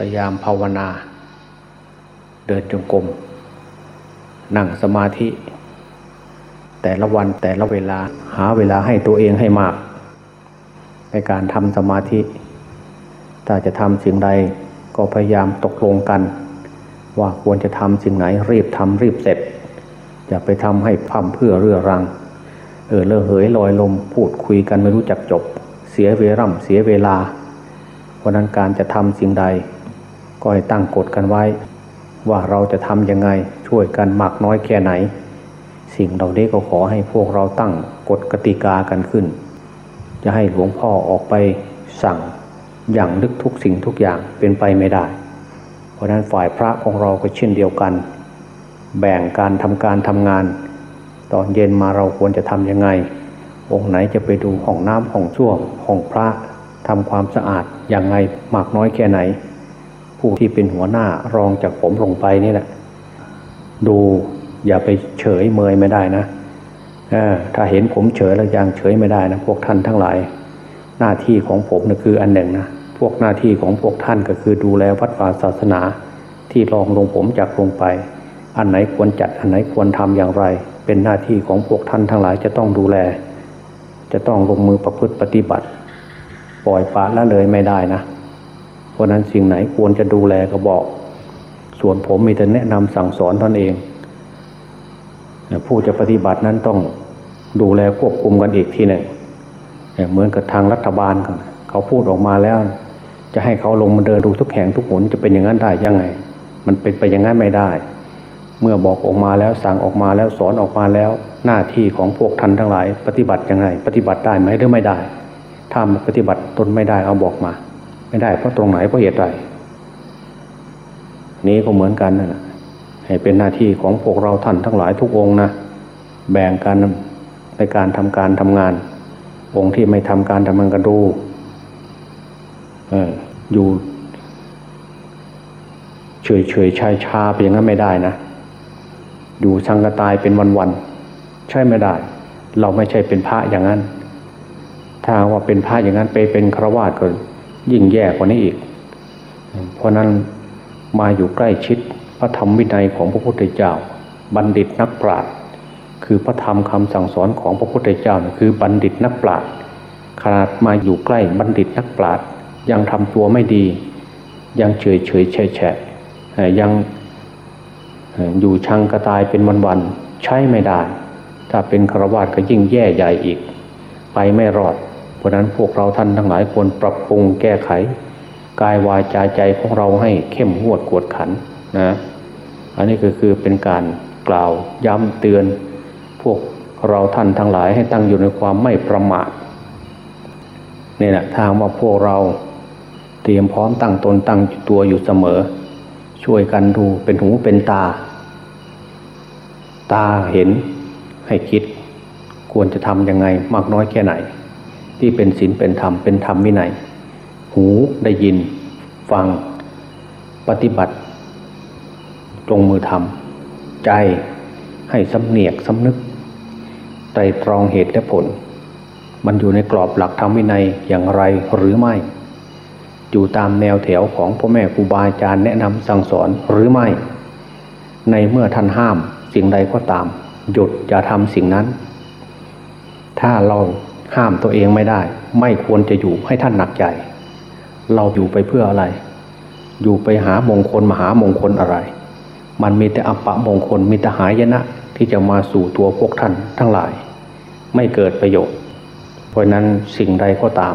พยายามภาวนา เดินจงกรมนั่งสมาธิ แต่ละวันแต่ละเวลาหาเวลาให้ตัวเองให้มาก ในการทำสมาธิ ถ้าจะทำสิ่งใดก็พยายามตกลงกัน ว่าควรจะทำสิ่งไหนรีบทำรีบเสร็จ อย่าไปทำให้พัมเพื่อเรื่อรัง เออเลอะเหยลอยลมพูดคุยกันไม่รู้จักจบ เสียเวร่ำเสียเวลา เพราะนั้นการจะทำสิ่งใด ก็ให้ตั้งกฎกันไว้ ว่าเราจะทำยังไงช่วยกันมากน้อยแค่ไหน สิ่งเหล่านี้ก็ขอให้พวกเราตั้งกฎกติกากันขึ้น จะให้หลวงพ่อออกไปสั่งอย่างลึกทุกสิ่งทุกอย่างเป็นไปไม่ได้ เพราะนั้นฝ่ายพระของเราก็เช่นเดียวกัน แบ่งการทำการทำงาน ตอนเย็นมาเราควรจะทำยังไง องค์ไหนจะไปดูห้องน้ำห้องส้วมห้องพระทำความสะอาดอย่างไงมากน้อยแค่ไหน ผู้ที่เป็นหัวหน้ารองจากผมลงไปนี่แหละ ดูอย่าไปเฉยเมยไม่ได้นะถ้าเห็นผมเฉยแล้วยังเฉยไม่ได้นะพวกท่านทั้งหลาย หน้าที่ของผมนะคืออันหนึ่งนะพวกหน้าที่ของพวกท่านก็คือดูแลวัดวาศาสนาที่รองลงผมจากลงไป อันไหนควรจัดอันไหนควรทำอย่างไร เป็นหน้าที่ของพวกท่านทั้งหลายจะต้องดูแล จะต้องลงมือประพฤติปฏิบัติ ปล่อยปละละเลยไม่ได้นะ เพราะนั้นสิ่งไหนควรจะดูแลก็บอก ส่วนผมมีแต่แนะนำสั่งสอนตนเอง ผู้จะปฏิบัตินั้นต้องดูแลควบคุมกันอีกทีหนึ่งเหมือนกับทางรัฐบาลเขาพูดออกมาแล้ว จะให้เขาลงมาเดินดูทุกแห่งทุกหนจะเป็นอย่างนั้นได้ยังไง มันเป็นไปอย่างนั้นไม่ได้ เมื่อบอกออกมาแล้วสั่งออกมาแล้วสอนออกมาแล้ว หน้าที่ของพวกท่านทั้งหลาย ปฏิบัติยังไง ปฏิบัติได้ไหมหรือไม่ได้ ถ้าปฏิบัติตนไม่ได้เอาบอกมา ไม่ได้เพราะตรงไหนเพราะเหตุใดนี้ก็เหมือนกันนะให้เป็นหน้าที่ของพวกเราท่านทั้งหลายทุกองนะแบ่งกันในการทำการทำงาน องค์ที่ไม่ทำการทำงานก็ดูเอออยู่เฉยเฉยชายชาไปอย่างนั้นไม่ได้นะอยู่ชังกระตายเป็นวันๆใช่ไม่ได้ เราไม่ใช่เป็นพระอย่างนั้น ถ้าว่าเป็นพระอย่างนั้นไปเป็นฆราวาสก็ ยิ่งแย่กว่านี้อีก เพราะนั้นมาอยู่ใกล้ชิดพระธรรมวินัยของพระพุทธเจ้า บัณฑิตนักปราชญ์คือพระธรรมคำสั่งสอนของพระพุทธเจ้าคือบัณฑิตนักปราชญ์ขนาดมาอยู่ใกล้บัณฑิตนักปราชญ์ยังทำตัวไม่ดี ยังเฉยเฉยแฉะแฉะยังอยู่ชังกระตายเป็นวันๆใช้ไม่ได้ ถ้าเป็นฆราวาสก็ยิ่งแย่ใหญ่อีก ไปไม่รอด ราะนั้นพวกเราท่านทั้งหลายควรปรับปรุงแก้ไข กายวาจาใจของเราให้เข้มงวดกวดขันนะอันนี้ก็คือเป็นการกล่าวย้ำเตือน พวกเราท่านทั้งหลายให้ตั้งอยู่ในความไม่ประมาทนี่แหละทางว่าพวกเราเตรียมพร้อมตั้งตนตั้งตัวอยู่เสมอ ช่วยกันดูเป็นหูเป็นตา ตาเห็นให้คิดควรจะทำยังไงมากน้อยแค่ไหน ที่เป็นศีลเป็นธรรมเป็นธรรมวินัย หูได้ยินฟังปฏิบัติลงมือทำใจให้สำเนียกสำนึกไตรตรองเหตุและผล มันอยู่ในกรอบหลักธรรมวินัยอย่างไรหรือไม่ อยู่ตามแนวแถวของพ่อแม่ครูบาอาจารย์แนะนำสั่งสอนหรือไม่ ในเมื่อท่านห้ามสิ่งใดก็ตาม หยุดอย่าทำสิ่งนั้น ถ้าเรา ห้ามตัวเองไม่ได้ ไม่ควรจะอยู่ให้ท่านหนักใจ เราอยู่ไปเพื่ออะไร อยู่ไปหามงคลมหามงคลอะไร มันมีแต่อัปปะมงคลมีแต่หายนะที่จะมาสู่ตัวพวกท่านทั้งหลาย ไม่เกิดประโยชน์ เพราะนั้นสิ่งใดก็ตาม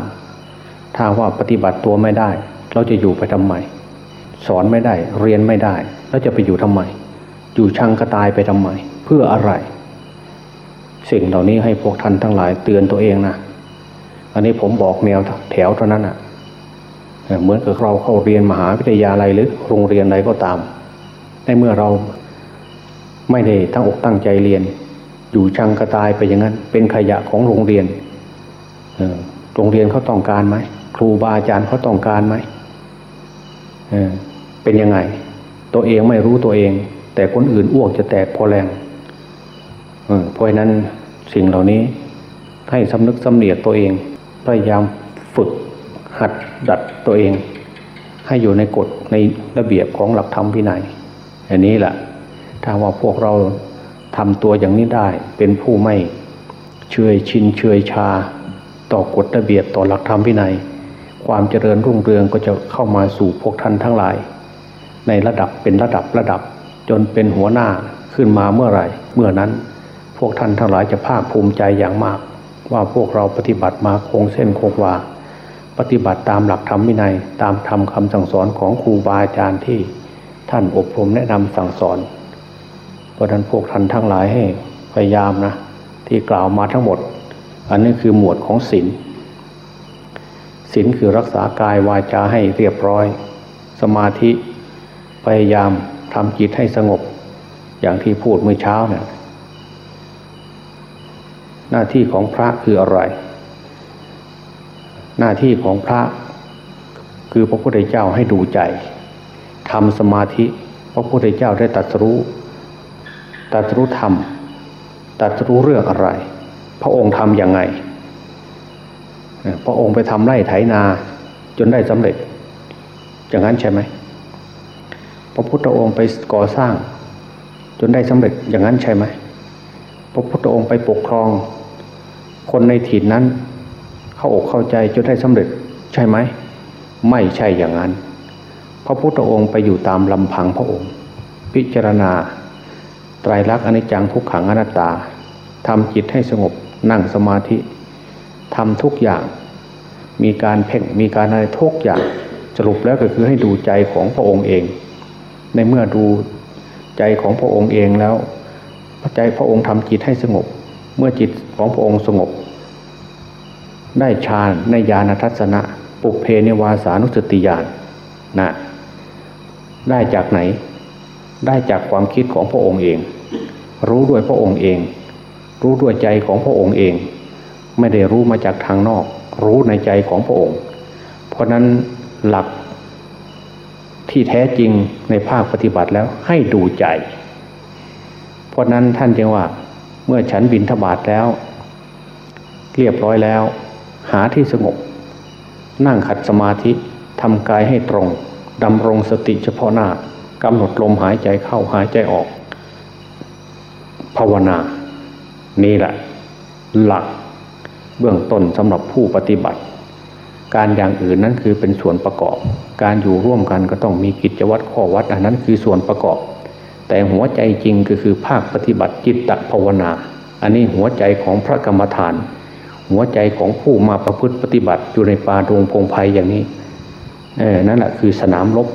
ถ้าว่าปฏิบัติตัวไม่ได้ เราจะอยู่ไปทำไม สอนไม่ได้เรียนไม่ได้ แล้วจะไปอยู่ทำไม อยู่ชังกระตายไปทำไม เพื่ออะไร สิ่งเหล่านี้ให้พวกท่านทั้งหลายเตือนตัวเองนะอันนี้ผมบอกแนวแถวเท่านั้นอะเหมือนกับเราเข้าเรียนมหาวิทยาลัยหรือโรงเรียนใดก็ตาม ในเมื่อเราไม่ได้ตั้งอกตั้งใจเรียน อยู่ชังกระตายไปอย่างนั้น เป็นขยะของโรงเรียนโรงเรียนเขาต้องการไหมครูบาอาจารย์เขาต้องการไหมเเป็นยังไง ตัวเองไม่รู้ตัวเอง แต่คนอื่นอ้วกจะแตกพอแรงเพราะนั้น สิ่งเหล่านี้ให้สำนึกสำเนียกตัวเอง พยายามฝึกหัดดัดตัวเอง ให้อยู่ในกฎในระเบียบของหลักธรรมวินัยอันนี้แหละถ้าว่าพวกเราทำตัวอย่างนี้ได้เป็นผู้ไม่เชยชินเชยชา ต่อกฎระเบียบต่อหลักธรรมวินัย ความเจริญรุ่งเรืองก็จะเข้ามาสู่พวกท่านทั้งหลาย ในระดับเป็นระดับระดับจนเป็นหัวหน้าขึ้นมาเมื่อไหร่ เมื่อนั้น วกท่านทั้งหลายจะภาคภูมิใจอย่างมาก ว่าพวกเราปฏิบัติมาคงเส้นคงวาปฏิบัติตามหลักธรรมวินัย ตามธรรมคำสั่งสอนของครูบาอาจารย์ที่ท่านอบรมแนะนำสั่งสอน เพราะนั้นพวกท่านทั้งหลายให้พยายามนะ ที่กล่าวมาทั้งหมด อันนี้คือหมวดของศีลศีลคือรักษากายวาจาให้เรียบร้อย สมาธิพยายามทำจิตให้สงบ อย่างที่พูดเมื่อเช้าเนี่ย หน้าที่ของพระคืออะไร หน้าที่ของพระ คือพระพุทธเจ้าให้ดูใจทำสมาธิ พระพุทธเจ้าได้ตรัสรู้ตรัสรู้ธรรมตรัสรู้เรื่องอะไร พระองค์ทำอยังไง พระองค์ไปทำไร่ไถนาจนได้สำเร็จ อย่างนั้นใช่ไหมพระพุทธองค์ไปก่อสร้าง จนได้สำเร็จอย่างนั้นใช่ไหมพระพุทธองค์ไปปกครอง คนในถิ่นนั้น เข้าอกเข้าใจจนได้สำเร็จใช่ไหม ไม่ใช่อย่างนั้น พระพุทธองค์ไปอยู่ตามลำพังพระองค์ พิจารณา ไตรลักษณ์อนิจจังทุกขังอนัตตาทำจิตให้สงบนั่งสมาธิทำทุกอย่าง มีการเพ่งมีการอะไรทุกอย่างสรุปแล้วก็คือให้ดูใจของพระองค์เอง ในเมื่อดูใจของพระองค์เองแล้วใจพระองค์ทำจิตให้สงบ เมื่อจิตของพระองค์สงบ ได้ฌานในญาณทัศนะปุเพเนวาสานุสติญาณนะได้จากไหน ได้จากความคิดของพระองค์เอง รู้ด้วยพระองค์เอง รู้ด้วยใจของพระองค์เอง ไม่ได้รู้มาจากทางนอก รู้ในใจของพระองค์ เพราะนั้นหลักที่แท้จริงในภาคปฏิบัติแล้วให้ดูใจ เพราะนั้นท่านจึงว่า มื่อฉันบินทบาทแล้ว เรียบร้อยแล้ว หาที่สงบ นั่งขัดสมาธิทำกายให้ตรงดำรงสติเฉพาะหน้ากำหนดลมหายใจเข้าหายใจออก ภาวนา นี่แหละ หลักเบื้องต้นสำหรับผู้ปฏิบัติ การอย่างอื่นนั้นคือเป็นส่วนประกอบ การอยู่ร่วมกันก็ต้องมีกิจวัตรข้อวัด อันนั้นคือส่วนประกอบ แต่หัวใจจริงก็คือภาคปฏิบัติจิตตภาวนา อันนี้หัวใจของพระกรรมฐาน หัวใจของผู้มาประพฤติปฏิบัติอยู่ในป่าดงพงไพ่อย่างนี้เออนั่นแหละคือสนามรบ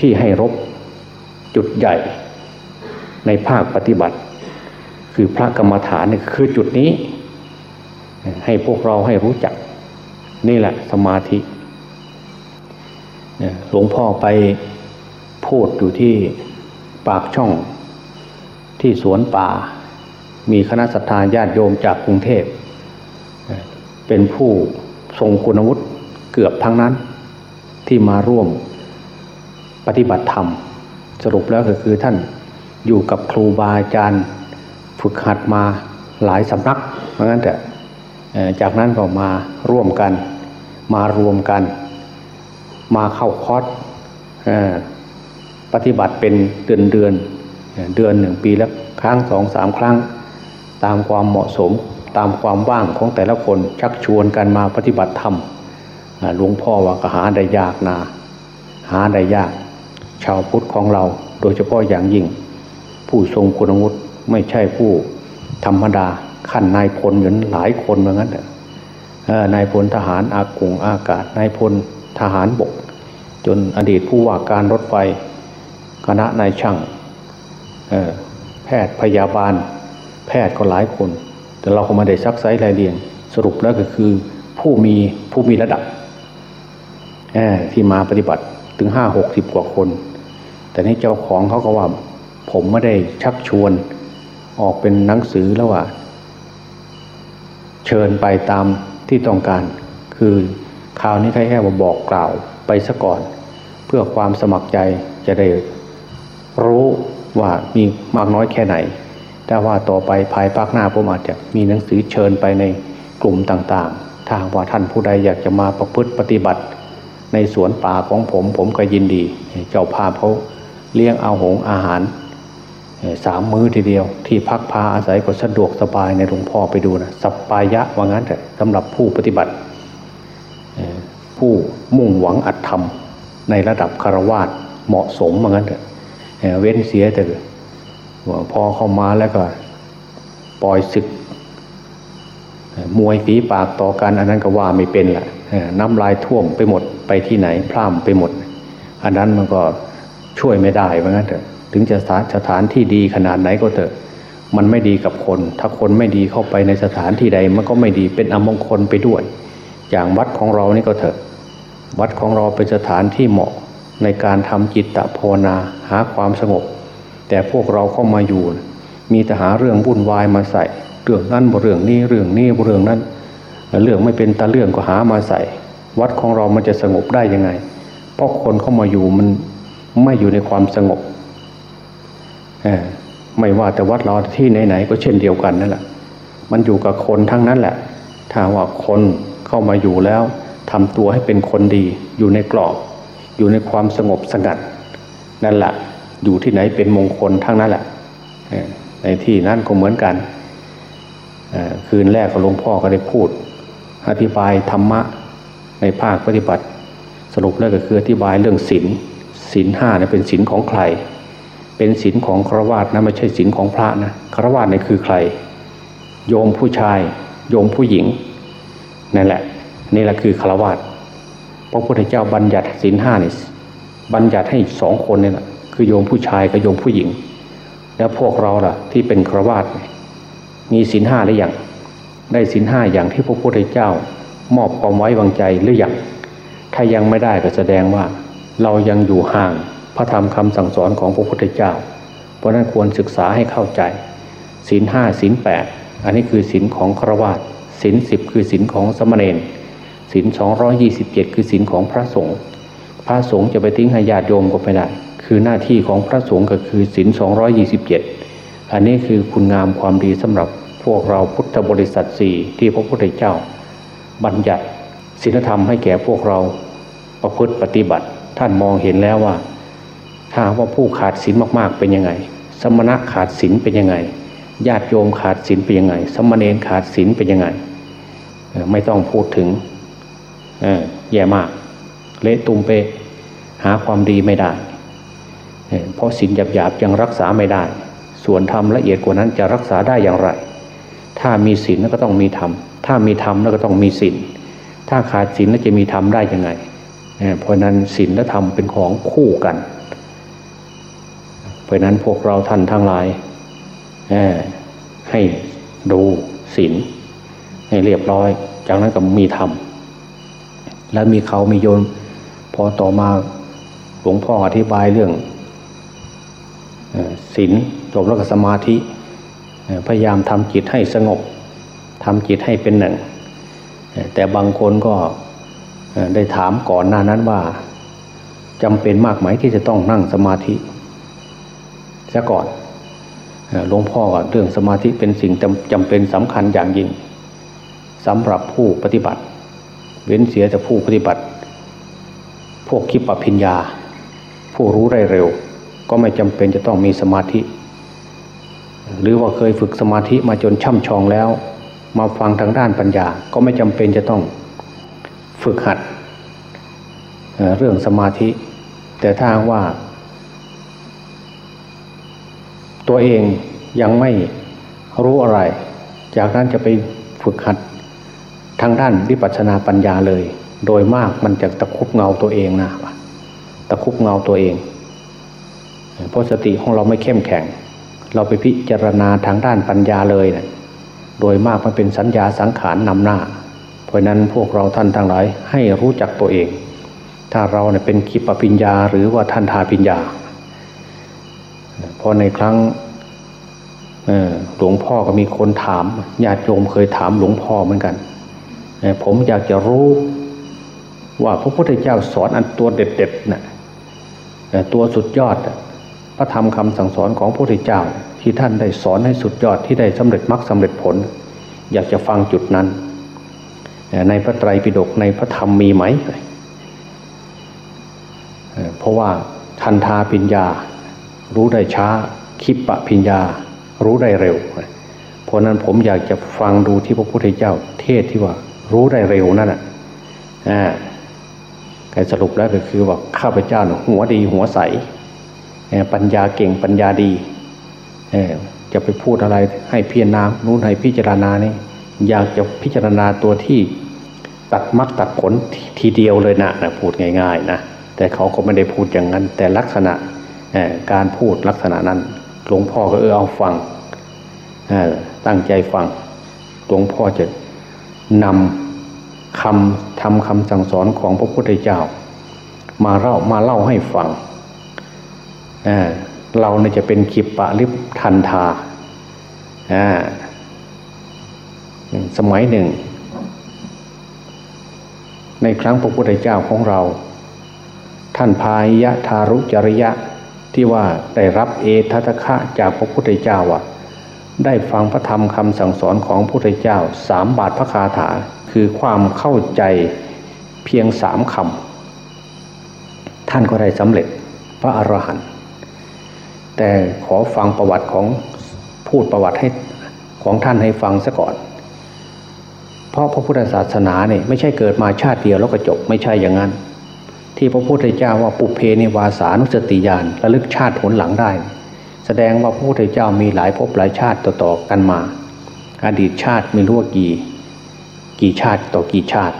ที่ให้รบจุดใหญ่ ในภาคปฏิบัติ คือพระกรรมฐานคือจุดนี้ ให้พวกเราให้รู้จัก นี่แหละสมาธิหลวงพ่อไป พูดอยู่ที่ปากช่องที่สวนป่า มีคณะสัตยาญาติโยมจากกรุงเทพ เป็นผู้ทรงคุณวุฒิเกือบทั้งนั้นที่มาร่วมปฏิบัติธรรม สรุปแล้วก็คือท่านอยู่กับครูบาอาจารย์ฝึกหัดมาหลายสำนักเพราะงั้นแต่จากนั้นก็มาร่วมกัน มารวมกัน มาเข้าคอร์ส ปฏิบัติเป็นเดือนเดือนเดือนหนึ่งปีละครั้งสองสามครั้ง ตามความเหมาะสมตามความว่างของแต่ละคนชักชวนกันมาปฏิบัติธรรมหลวงพ่อว่าก็หาได้ยากนาหาได้ยาก ชาวพุทธของเราโดยเฉพาะอย่างยิ่ง ผู้ทรงคุณวุฒิไม่ใช่ผู้ธรรมดาขั้นนายพลเหมือนหลายคนเหมือนกันนายพลทหารอากงอากาศนายพลทหารบก จนอดีตผู้ว่าการรถไฟ คณะนายช่างแพทย์พยาบาล แพทย์ก็หลายคน แต่เราก็มาได้ซักไซรายเรียง สรุปแล้วก็คือผู้มีผู้มีระดับที่มาปฏิบัติถึงห้าหกสิบกว่าคน แต่นี่เจ้าของเขาก็ว่า ผมไม่ได้ชักชวนออกเป็นหนังสือแล้วว่า เชิญไปตามที่ต้องการ คือข่าวนี้แค่ว่าบอกกล่าวไปซะก่อน เพื่อความสมัครใจจะได้ รู้ว่ามีมากน้อยแค่ไหน แต่ว่าต่อไปภายภาคหน้าผมอาจจะมีหนังสือเชิญไปในกลุ่มต่างๆ ถ้าว่าท่านผู้ใดอยากจะมาประพฤติปฏิบัติ ในสวนป่าของผมผมก็ยินดี เจ้าภาพเขาเลี้ยงเอาหงอาหารสามมื้อทีเดียว ที่พักพาอาศัยก็สะดวกสบายในหลวงพ่อไปดูนะสัปปายะว่างั้นแต่สำหรับผู้ปฏิบัติ ผู้มุ่งหวังอัตธรรม ในระดับคารวาสเหมาะสมว่างั้นแต่ เว้นเสียแต่พอเข้ามาแล้วก็ ปล่อยศึก มวยฝีปากต่อกันอันนั้นก็ว่าไม่เป็นแหละน้ำลายท่วมไปหมดไปที่ไหนพร่ำไปหมด อันนั้นมันก็ช่วยไม่ได้ว่างั้นเถอะถึงจะสถานที่ดีขนาดไหนก็เถอะ มันไม่ดีกับคน ถ้าคนไม่ดีเข้าไปในสถานที่ใดมันก็ไม่ดีเป็นอมงคลไปด้วย อย่างวัดของเรานี่ก็เถอะ วัดของเราเป็นสถานที่เหมาะ ในการทำจิตตภาวนาหาความสงบ แต่พวกเราเข้ามาอยู่ มีแต่หาเรื่องวุ่นวายมาใส่ เรื่องนั้นบเรื่องนี้เรื่องนี้บเรื่องนั้น เรื่องไม่เป็นตาเรื่องก็หามาใส่ วัดของเรามันจะสงบได้ยังไง เพราะคนเข้ามาอยู่มันไม่อยู่ในความสงบไม่ว่าแต่วัดเราที่ไหนๆก็เช่นเดียวกันนั่นแหละมันอยู่กับคนทั้งนั้นแหละ ถ้าว่าคนเข้ามาอยู่แล้วทำตัวให้เป็นคนดีอยู่ในกรอบ อยู่ในความสงบสงัดนั่นแหละอยู่ที่ไหนเป็นมงคลทั้งนั้นแหละในที่นั้นก็เหมือนกันคืนแรกหลวงพ่อก็ได้พูด อธิบายธรรมะในภาคปฏิบัติ สรุปแล้วก็คืออธิบายเรื่องศีลศีลห้าเนี่ยเป็นศีลของใคร เป็นศีลของฆราวาสนะไม่ใช่ศีลของพระนะฆราวาสเนี่ยคือใคร โยมผู้ชาย โยมผู้หญิงนั่นแหละนี่แหละคือฆราวาส พระพุทธเจ้าบัญญัติศีลห้านี่บัญญัติให้สองคนนี่แหละคือโยมผู้ชายกับโยมผู้หญิง แล้วพวกเราล่ะ ที่เป็นฆรวาสมีศีลห้าหรือยังได้ศีลห้าอย่างที่พระพุทธเจ้ามอบความไว้วางใจหรือยังถ้ายังไม่ได้ก็แสดงว่า เรายังอยู่ห่างพระธรรมคำสั่งสอนของพระพุทธเจ้า เพราะนั้นควรศึกษาให้เข้าใจศีลห้าศีลแปดอันนี้คือศีลของครวาตศีลสิบคือศีลของสมณเณร ศีลสองร้อยี่สิบเจ็ดคือศีลของพระสงฆ์พระสงฆ์จะไปทิ้งให้ญาติโยมก็ไม่ได้ คือหน้าที่ของพระสงฆ์ก็คือศีลสองร้อยี่สิบเจ็ดอันนี้คือคุณงามความดีสำหรับพวกเราพุทธบริษัทสี่ที่พระพุทธเจ้า บัญญัติศีลธรรมให้แก่พวกเราประพฤติปฏิบัติ ท่านมองเห็นแล้วว่า ถ้าว่าผู้ขาดศีลมากๆเป็นยังไง สมณะขาดศีลเป็นยังไง ญาติโยมขาดศีลเป็นยังไง สมณเณรขาดศีลเป็นยังไง ไม่ต้องพูดถึง แย่มาก เละตุมเปหาความดีไม่ได้ เพราะศีลหยาบๆยังรักษาไม่ได้ ส่วนธรรมละเอียดกว่านั้นจะรักษาได้อย่างไร ถ้ามีศีลก็ต้องมีธรรม ถ้ามีธรรมก็ต้องมีศีล ถ้าขาดศีลแล้วจะมีธรรมได้ยังไง เพราะนั้นศีลและธรรมเป็นของคู่กัน เพราะนั้นพวกเราท่านทั้งหลายให้ดูศีลให้เรียบร้อย จากนั้นก็มีธรรม แล้วมีเขามีโยน พอต่อมาหลวงพ่ออธิบายเรื่องศีลจบแล้วก็สมาธิ พยายามทำจิตให้สงบทำจิตให้เป็นหนึ่ง แต่บางคนก็ได้ถามก่อนหน้านั้นว่าจำเป็นมากไหมที่จะต้องนั่งสมาธิซะก่อนหลวงพ่อเรื่องสมาธิเป็นสิ่งจำเป็นสำคัญอย่างยิ่งสำหรับผู้ปฏิบัติ เว้นเสียแต่ผู้ปฏิบัติ พวกคิปปิญญา ผู้รู้ได้เร็ว ก็ไม่จำเป็นจะต้องมีสมาธิ หรือว่าเคยฝึกสมาธิมาจนช่ำชองแล้ว มาฟังทางด้านปัญญา ก็ไม่จำเป็นจะต้องฝึกหัดเรื่องสมาธิ แต่ถ้าว่า ตัวเองยังไม่รู้อะไร จากนั้นจะไปฝึกหัด ทางด้านวิปัสสนาปัญญาเลย โดยมากมันจะตะคุบเงาตัวเองนะตะคุบเงาตัวเอง เพราะสติของเราไม่เข้มแข็ง เราไปพิจารณาทางด้านปัญญาเลยนะโดยมากมันเป็นสัญญาสังขารนำหน้า เพราะนั้นพวกเราท่านทั้งหลายให้รู้จักตัวเอง ถ้าเราเนี่ยเป็นคิปปิญญาหรือว่าท่านทาปิญญาพอในครั้งหลวงพ่อก็มีคนถามญาติโยมเคยถามหลวงพ่อเหมือนกัน ผมอยากจะรู้ว่าพระพุทธเจ้าสอนอันตัวเด็ดๆนะ่ะตัวสุดยอด พระธรรมคำสั่งสอนของพระพุทธเจ้าที่ท่านได้สอนให้สุดยอดที่ได้สำเร็จมรรคสาเร็จผล อยากจะฟังจุดนั้น ในพระไตรปิฎกในพระธรรมมีไหม เพราะว่าทันทาปิญญา รู้ได้ช้า คิปะปิญญา รู้ได้เร็ว เพราะนั้นผมอยากจะฟังดูที่พระพุทธเจ้า เทศที่ว่า รู้ได้เร็วนั่นแหะอ่าสรุปแล้วก็คือว่าข้าพเจ้าหัวดีหัวใสปัญญาเก่งปัญญาดีจะไปพูดอะไรให้พิจารณานู้นให้พิจารณานี่อยากจะพิจารณาตัวที่ตัดมรรคตัดผลทีเดียวเลยนะนะพูดง่าย ๆนะแต่เขาก็ไม่ได้พูดอย่างนั้น แต่ลักษณะการพูดลักษณะนั้น หลวงพ่อก็เออเอาฟังตั้งใจฟังหลวงพ่อจะ นำคำทำคำสั่งสอนของพระพุทธเจ้า มาเล่ามาเล่าให้ฟังเราเนี่ยจะเป็นขิปปะริบทันทาสมัยหนึ่ง ในครั้งพระพุทธเจ้าของเรา ท่านพายะทารุจริยะที่ว่าได้รับเอทัตคะจากพระพุทธเจ้าอะ ได้ฟังพระธรรมคำสั่งสอนของพระพุทธเจ้าสามบาทพระคาถา คือความเข้าใจเพียงสามคำท่านก็ได้สำเร็จพระอรหันต์แต่ขอฟังประวัติของพูดประวัติให้ของท่านให้ฟังซะก่อน เพราะพระพุทธศาสนาเนี่ยไม่ใช่เกิดมาชาติเดียวแล้วก็จบไม่ใช่อย่างนั้น ที่พระพุทธเจ้าว่าปุเพนิวาสานุสติญาณระลึกชาติผลหลังได้ แสดงว่าพระพุทธเจ้ามีหลายภพหลายชาติต่อๆกันมา อดีตชาติไม่รู้ว่ากี่ กี่ชาติต่อกี่ชาติ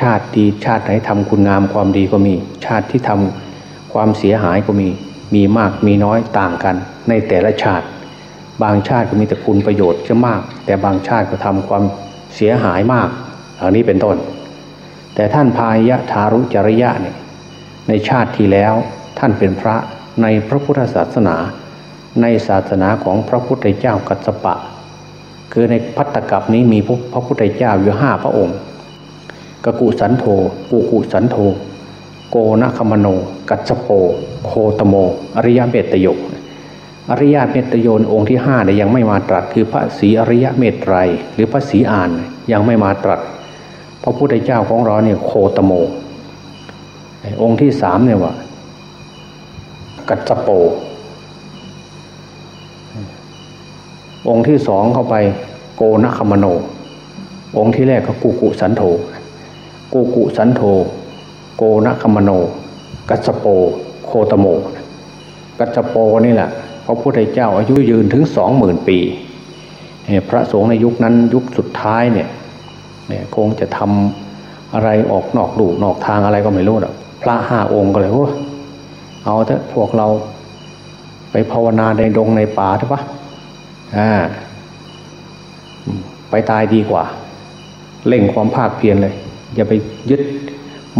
ชาติดีชาติไหนทำคุณงามความดีก็มี ชาติที่ทำความเสียหายก็มี มีมากมีน้อยต่างกัน ในแต่ละชาติ บางชาติก็มีแต่คุณประโยชน์จะมาก แต่บางชาติก็ทำความเสียหายมากอันนี้เป็นต้น แต่ท่านพายะทารุจริยะเนี่ยในชาติที่แล้วท่านเป็นพระในพระพุทธศาสนา ในศาสนาของพระพุทธเจ้ากัสปะ คือในพัตตกับนี้มีพระพุทธเจ้าอยู่ห้าพระองค์กกุสันโธกุกุสันโธโกนคมโน กัจโป โคตโม อริยเมตโยอริยเมตโยนองค์ที่ห้าเนี่ยยังไม่มาตรัสคือพระศรีอริยเมตไตรหรือพระศรีอานยังไม่มาตรัสพระพุทธเจ้าของเราเนี่ยโคตโม องค์ที่สามเนี่ยว่า กัจโป องค์ที่สองเข้าไปโกนคมโน องค์ที่แรกก็กุกุสันโธกุกุสันโธโกนคมโน กัสโปโคตโม กัสโปนี่แหละพระพุทธเจ้าอายุยืนถึงสองหมื่นปี พระสงฆ์ในยุคนั้นยุคสุดท้ายเนี่ยคงจะทำอะไรออกนอกดูนอกทางอะไรก็ไม่รู้หรอกพระห้าองค์ก็เลยโอ้เอาเถอะพวกเราไปภาวนาในดงในป่าใช่ปะ ไปตายดีกว่า เล่งความภาคเพียรเลย อย่าไปยึด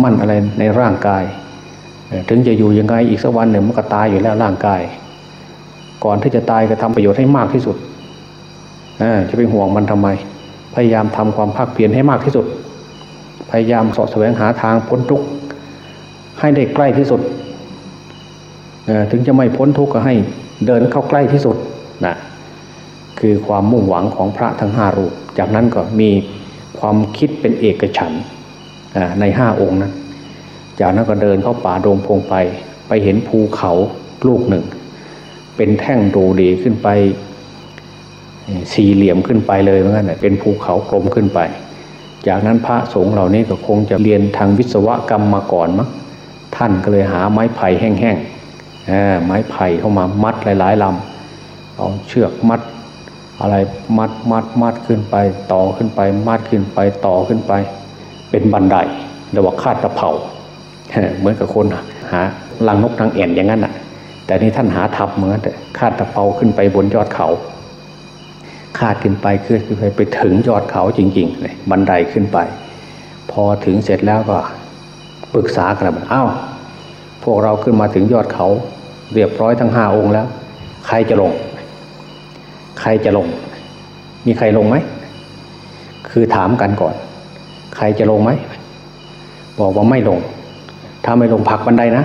มั่นอะไรในร่างกาย ถึงจะอยู่ยังไงอีกสักวันหนึ่งมันก็ตายอยู่แล้วร่างกาย ก่อนที่จะตายก็ทำประโยชน์ให้มากที่สุดจะไปห่วงมันทำไม พยายามทำความภาคเพียรให้มากที่สุด พยายามสาะแสวงหาทางพ้นทุกข์ให้ได้ใกล้ที่สุดถึงจะไม่พ้นทุกข์ก็ให้เดินเข้าใกล้ที่สุดนะ คือความมุ่งหวังของพระทั้งห้ารูป จากนั้นก็มีความคิดเป็นเอกฉันในห้าองค์นั้น จากนั้นก็เดินเข้าป่าโดงพงไป ไปเห็นภูเขาลูกหนึ่ง เป็นแท่งดูดีขึ้นไป สี่เหลี่ยมขึ้นไปเลยเหมือนกันเป็นภูเขากลมขึ้นไป จากนั้นพระสงฆ์เหล่านี้ก็คงจะเรียนทางวิศวกรรมมาก่อนมั้งท่านก็เลยหาไม้ไผ่แห้งๆไม้ไผ่เข้ามามัดหลายๆลำเอาเชือกมัด อะไรมัดมัดมัดขึ้นไป ต่อขึ้นไป มัดขึ้นไปต่อขึ้นไป เป็นบันไดเรียกว่าคาดตะเผาเหมือนกับคนหาลังนกนางแอ่นอย่างนั้นอะ แต่นี่ท่านหาทับเหมือนคาดตะเผาขึ้นไปบนยอดเขาคาดขึ้นไปขึ้นไปไปถึงยอดเขาจริงๆเลยบันไดขึ้นไป พอถึงเสร็จแล้วก็ปรึกษากันแล้วอ้าวพวกเราขึ้นมาถึงยอดเขา เรียบร้อยทั้งห้าองค์แล้ว ใครจะลง ใครจะลง มีใครลงไหม คือถามกันก่อน ใครจะลงไหม บอกว่าไม่ลง ถ้าไม่ลงผักบันไดนะ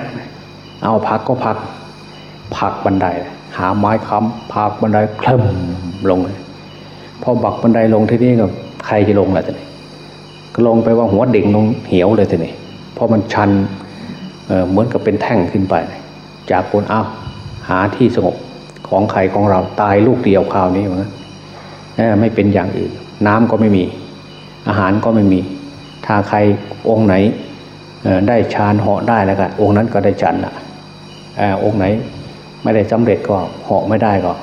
เอาผักก็ผัก ผักบันได หาไม้ค้ำผักบันไดคล่ำลงเลยพอบักบันไดลงที่นี่ก็ใครจะลงล่ะทีนี้ก็ลงไปว่าหัวเด่งลงเหี่ยวเลยทีนี้เพราะมันชันเหมือนกับเป็นแท่งขึ้นไป จากคนอ้าวหาที่สงบ ของใครของเราตายลูกเดียวคราวนี้เหมือนกันไม่เป็นอย่างอื่น น้ำก็ไม่มี อาหารก็ไม่มี ถ้าใครองค์ไหนได้ฌานเหาะได้แล้วก็องค์นั้นก็ได้ฉันละองค์ไหนไม่ได้สำเร็จก็เหาะไม่ได้ก็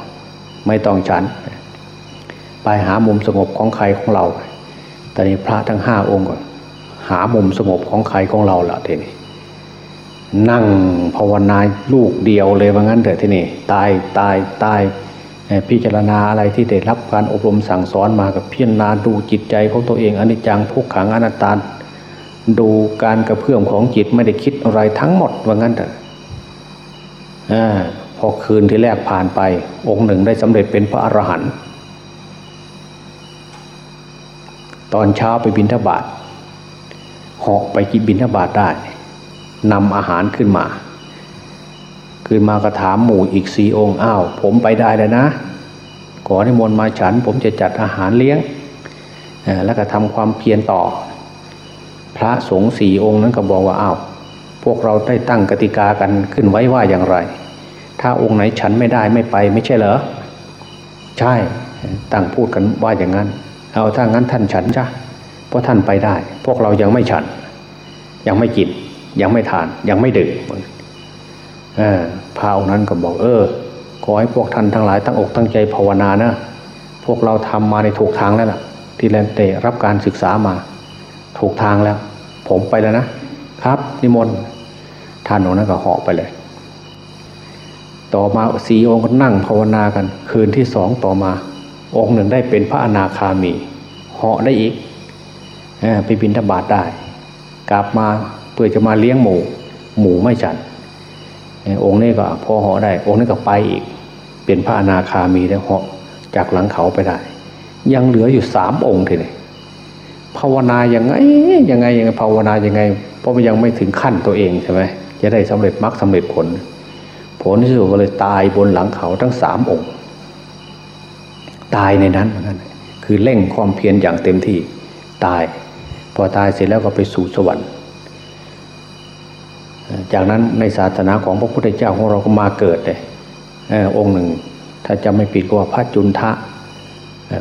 ไม่ต้องฉัน ไปหามุมสงบของใครของเราแต่นี้พระทั้งห้าองค์ก่อนหามุมสงบของใครของเราละทีนี้ นั่งภาวนาลูกเดียวเลยว่างั้นเถอะที่นี่ตายตายตายพิจารณาอะไรที่ได้รับการอบรมสั่งสอนมากับพิจารณาดูจิตใจของตัวเองอนิจจังทุกขังอนัตตาดูการกระเพื่อมของจิตไม่ได้คิดอะไรทั้งหมดว่างั้นเถอะพอคืนที่แรกผ่านไป องค์หนึ่งได้สำเร็จเป็นพระอรหันต์ตอนเช้าไปบินทบาทเหาะไปกินบินทบาทได้ นำอาหารขึ้นมา ขึ้นมากระถามหมู่อีกสี่องค์อ้าวผมไปได้แล้วนะ ขอให้มนมาฉัน ผมจะจัดอาหารเลี้ยง แล้วก็ทำความเพียรต่อ พระสงฆ์สี่องค์นั้นก็บอกว่าอ้าวพวกเราได้ตั้งกติกากันขึ้นไว้ว่าอย่างไร ถ้าองค์ไหนฉันไม่ได้ไม่ไปไม่ใช่เหรอ ใช่ตั้งพูดกันว่าอย่างนั้น เอาถ้างั้นท่านฉันจ้ะเพราะท่านไปได้ พวกเรายังไม่ฉัน ยังไม่กิน ยังไม่ทานยังไม่ดื่มพระองค์นั้นก็บอก เออ ขอให้พวกท่านทั้งหลายตั้งอกตั้งใจภาวนานะพวกเราทำมาในถูกทางแล้วล่ะ ที่แลนเตรับการศึกษามา ถูกทางแล้ว ผมไปแล้วนะครับนิมนต์ท่านองค์นั้นก็เหาะไปเลย ต่อมาสีองค์ก็นั่งภาวนากัน คืนที่สองต่อมา องค์หนึ่งได้เป็นพระอนาคามีเหาะได้อีกไปบินทบาทได้ กลับมา พื่อจะมาเลี้ยงหมูหมูไม่จัดองค์นี้ก็พอเหาะได้ องค์นี้ก็ไปอีก เป็นพระอนาคามีแล้วเหาะจากหลังเขาไปได้ ยังเหลืออยู่สามองค์ทีนี้ภาวนายังไงยังไงยังไงภาวนายังไง เพราะมันยังไม่ถึงขั้นตัวเองใช่ไหมจะได้สำเร็จมรรคสาเร็จผล ผลที่สุดก็เลยตายบนหลังเขาทั้งสามองค์ ตายในนั้นเหมือนกันคือเร่งความเพียรอย่างเต็มที่ตาย พอตายเสร็จแล้วก็ไปสู่สวรรค์ จากนั้นในศาสนาของพระพุทธเจ้าของเราก็มาเกิดเลยองค์หนึ่ง ถ้าจำไม่ผิดก็ว่าพระจุนทะ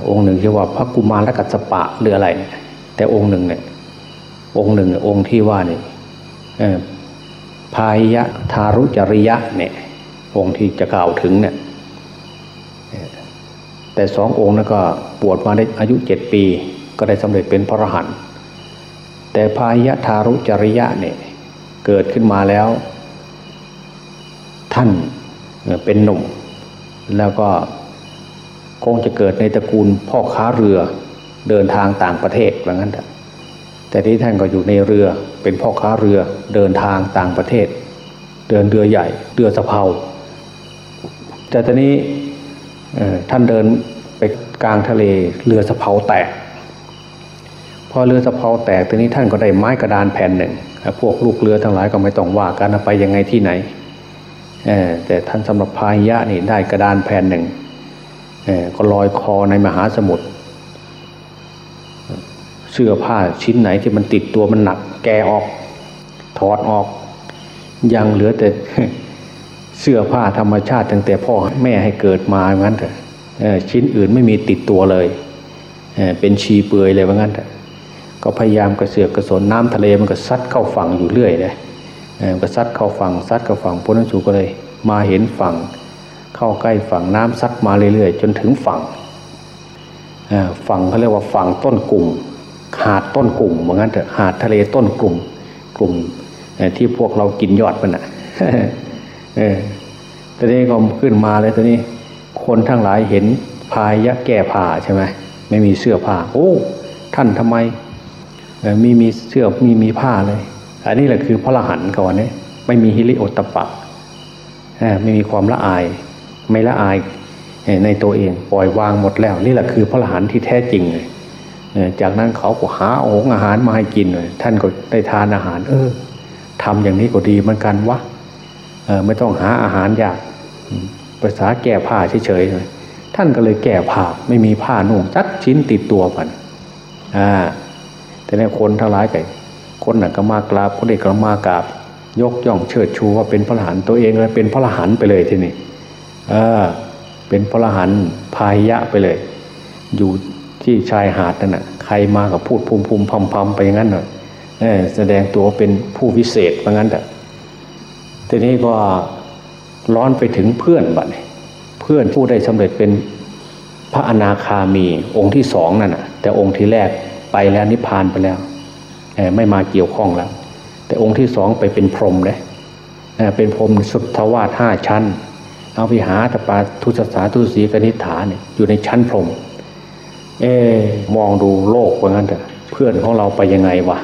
องค์หนึ่งที่ว่าพระกุมารกัสปะหรืออะไร แต่องค์หนึ่งเนี่ยองค์หนึ่งองค์ที่ว่านี่พายะทารุจริยะเนี่ยองค์ที่จะกล่าวถึงเนี่ยแต่สององค์นั้นก็บวชมาได้อายุเจ็ดปี ก็ได้สำเร็จเป็นพระอรหันต์แต่พายะทารุจริยะเนี่ย เกิดขึ้นมาแล้ว ท่านเป็นหนุ่ม แล้วก็คงจะเกิดในตระกูลพ่อค้าเรือเดินทางต่างประเทศว่างั้นแต่ที่ท่านก็อยู่ในเรือเป็นพ่อค้าเรือเดินทางต่างประเทศ เดินเรือใหญ่เรือสะเพาแต่ตอนนี้ท่านเดินไปกลางทะเลเรือสะเพาแตก พอเรือสะเพาแตกตอนนี้ท่านก็ได้ไม้กระดานแผ่นหนึ่ง พวกลูกเรือทั้งหลายก็ไม่ต้องว่ากันไปยังไงที่ไหนแต่ท่านสำหรับพายะนี่ได้กระดานแผ่นหนึ่งก็ลอยคอในมหาสมุทรเสื้อผ้าชิ้นไหนที่มันติดตัวมันหนัก แกออก ถอดออก ยังเหลือแต่เสื้อผ้าธรรมชาติตั้งแต่พ่อแม่ให้เกิดมาเหมือนกันเถอะชิ้นอื่นไม่มีติดตัวเลยเป็นชีเปลือยเลยเหมือนกันเถอะ ก็พยายามกระเสือกกระสนน้ำทะเลมันก็ซัดเข้าฝั่งอยู่เรื่อยเลยก็ซัดเข้าฝั่งซัดเข้าฝั่งพ้นสูก็เลย มาเห็นฝั่ง เข้าใกล้ฝั่งน้ำซัดมาเรื่อยๆ จนถึงฝั่งฝั่งเขาเรียกว่าฝั่งต้นกลุ่ม หาดต้นกลุ่มเหมือนกันเถอะหาดทะเลต้นกลุ่มกลุ่มที่พวกเรากินยอดมันอะตอนนี้ก็ขึ้นมาเลยตอนนี้คนทั้งหลายเห็นพายยะแก่ผ้าใช่ไหมไม่มีเสื้อผ้าโอ้ท่านทำไม มีมีเสื้อมีมีผ้าเลย อันนี้แหละคือพระละหันก่อนเนี่ยไม่มีฮิริโอตปะไม่มีความละอาย ไม่ละอายในตัวเองปล่อยวางหมดแล้ว นี่แหละคือพระละหันที่แท้จริงเลยจากนั้นเขาก็หาโองอาหารมาให้กินเลยท่านก็ได้ทานอาหาร เออทำอย่างนี้ก็ดีเหมือนกันวะไม่ต้องหาอาหารยากภาษาแก้ผ้าเฉยๆเลยท่านก็เลยแก้ผ้าไม่มีผ้านุ่งจักชิ้นติดตัวมันอ่า แต่ในคนทั้งหลายไก่คนหนักก็มากราบคนเด็กก็มากราบ ยกย่องเชิดชูว่าเป็นพระหันตัวเองเลยเป็นพระหันไปเลยทีนี้เออเป็นพระหันพายะไปเลย อยู่ที่ชายหาดนั่นน่ะใครมากับพูดภูมิภูมิพำพำไปอย่างนั้นน่ะเออแสดงตัวเป็นผู้วิเศษว่างั้นแต่ทีนี้ก็ร้อนไปถึงเพื่อนบัดนี้เพื่อนผู้ได้สำเร็จเป็นพระอนาคามีองค์ที่สองนั่นน่ะแต่องค์ที่แรก ไปแล้วนิพพานไปแล้วไม่มาเกี่ยวข้องแล้ว แต่องค์ที่สองไปเป็นพรหมเลยเป็นพรหมสุทธวาสห้าชั้น เอาวิหาตปาทุสสาทุสีกนิฐานี่อยู่ในชั้นพรหมเอมองดูโลกว่างั้นเถอะเพื่อนของเราไปยังไงวะ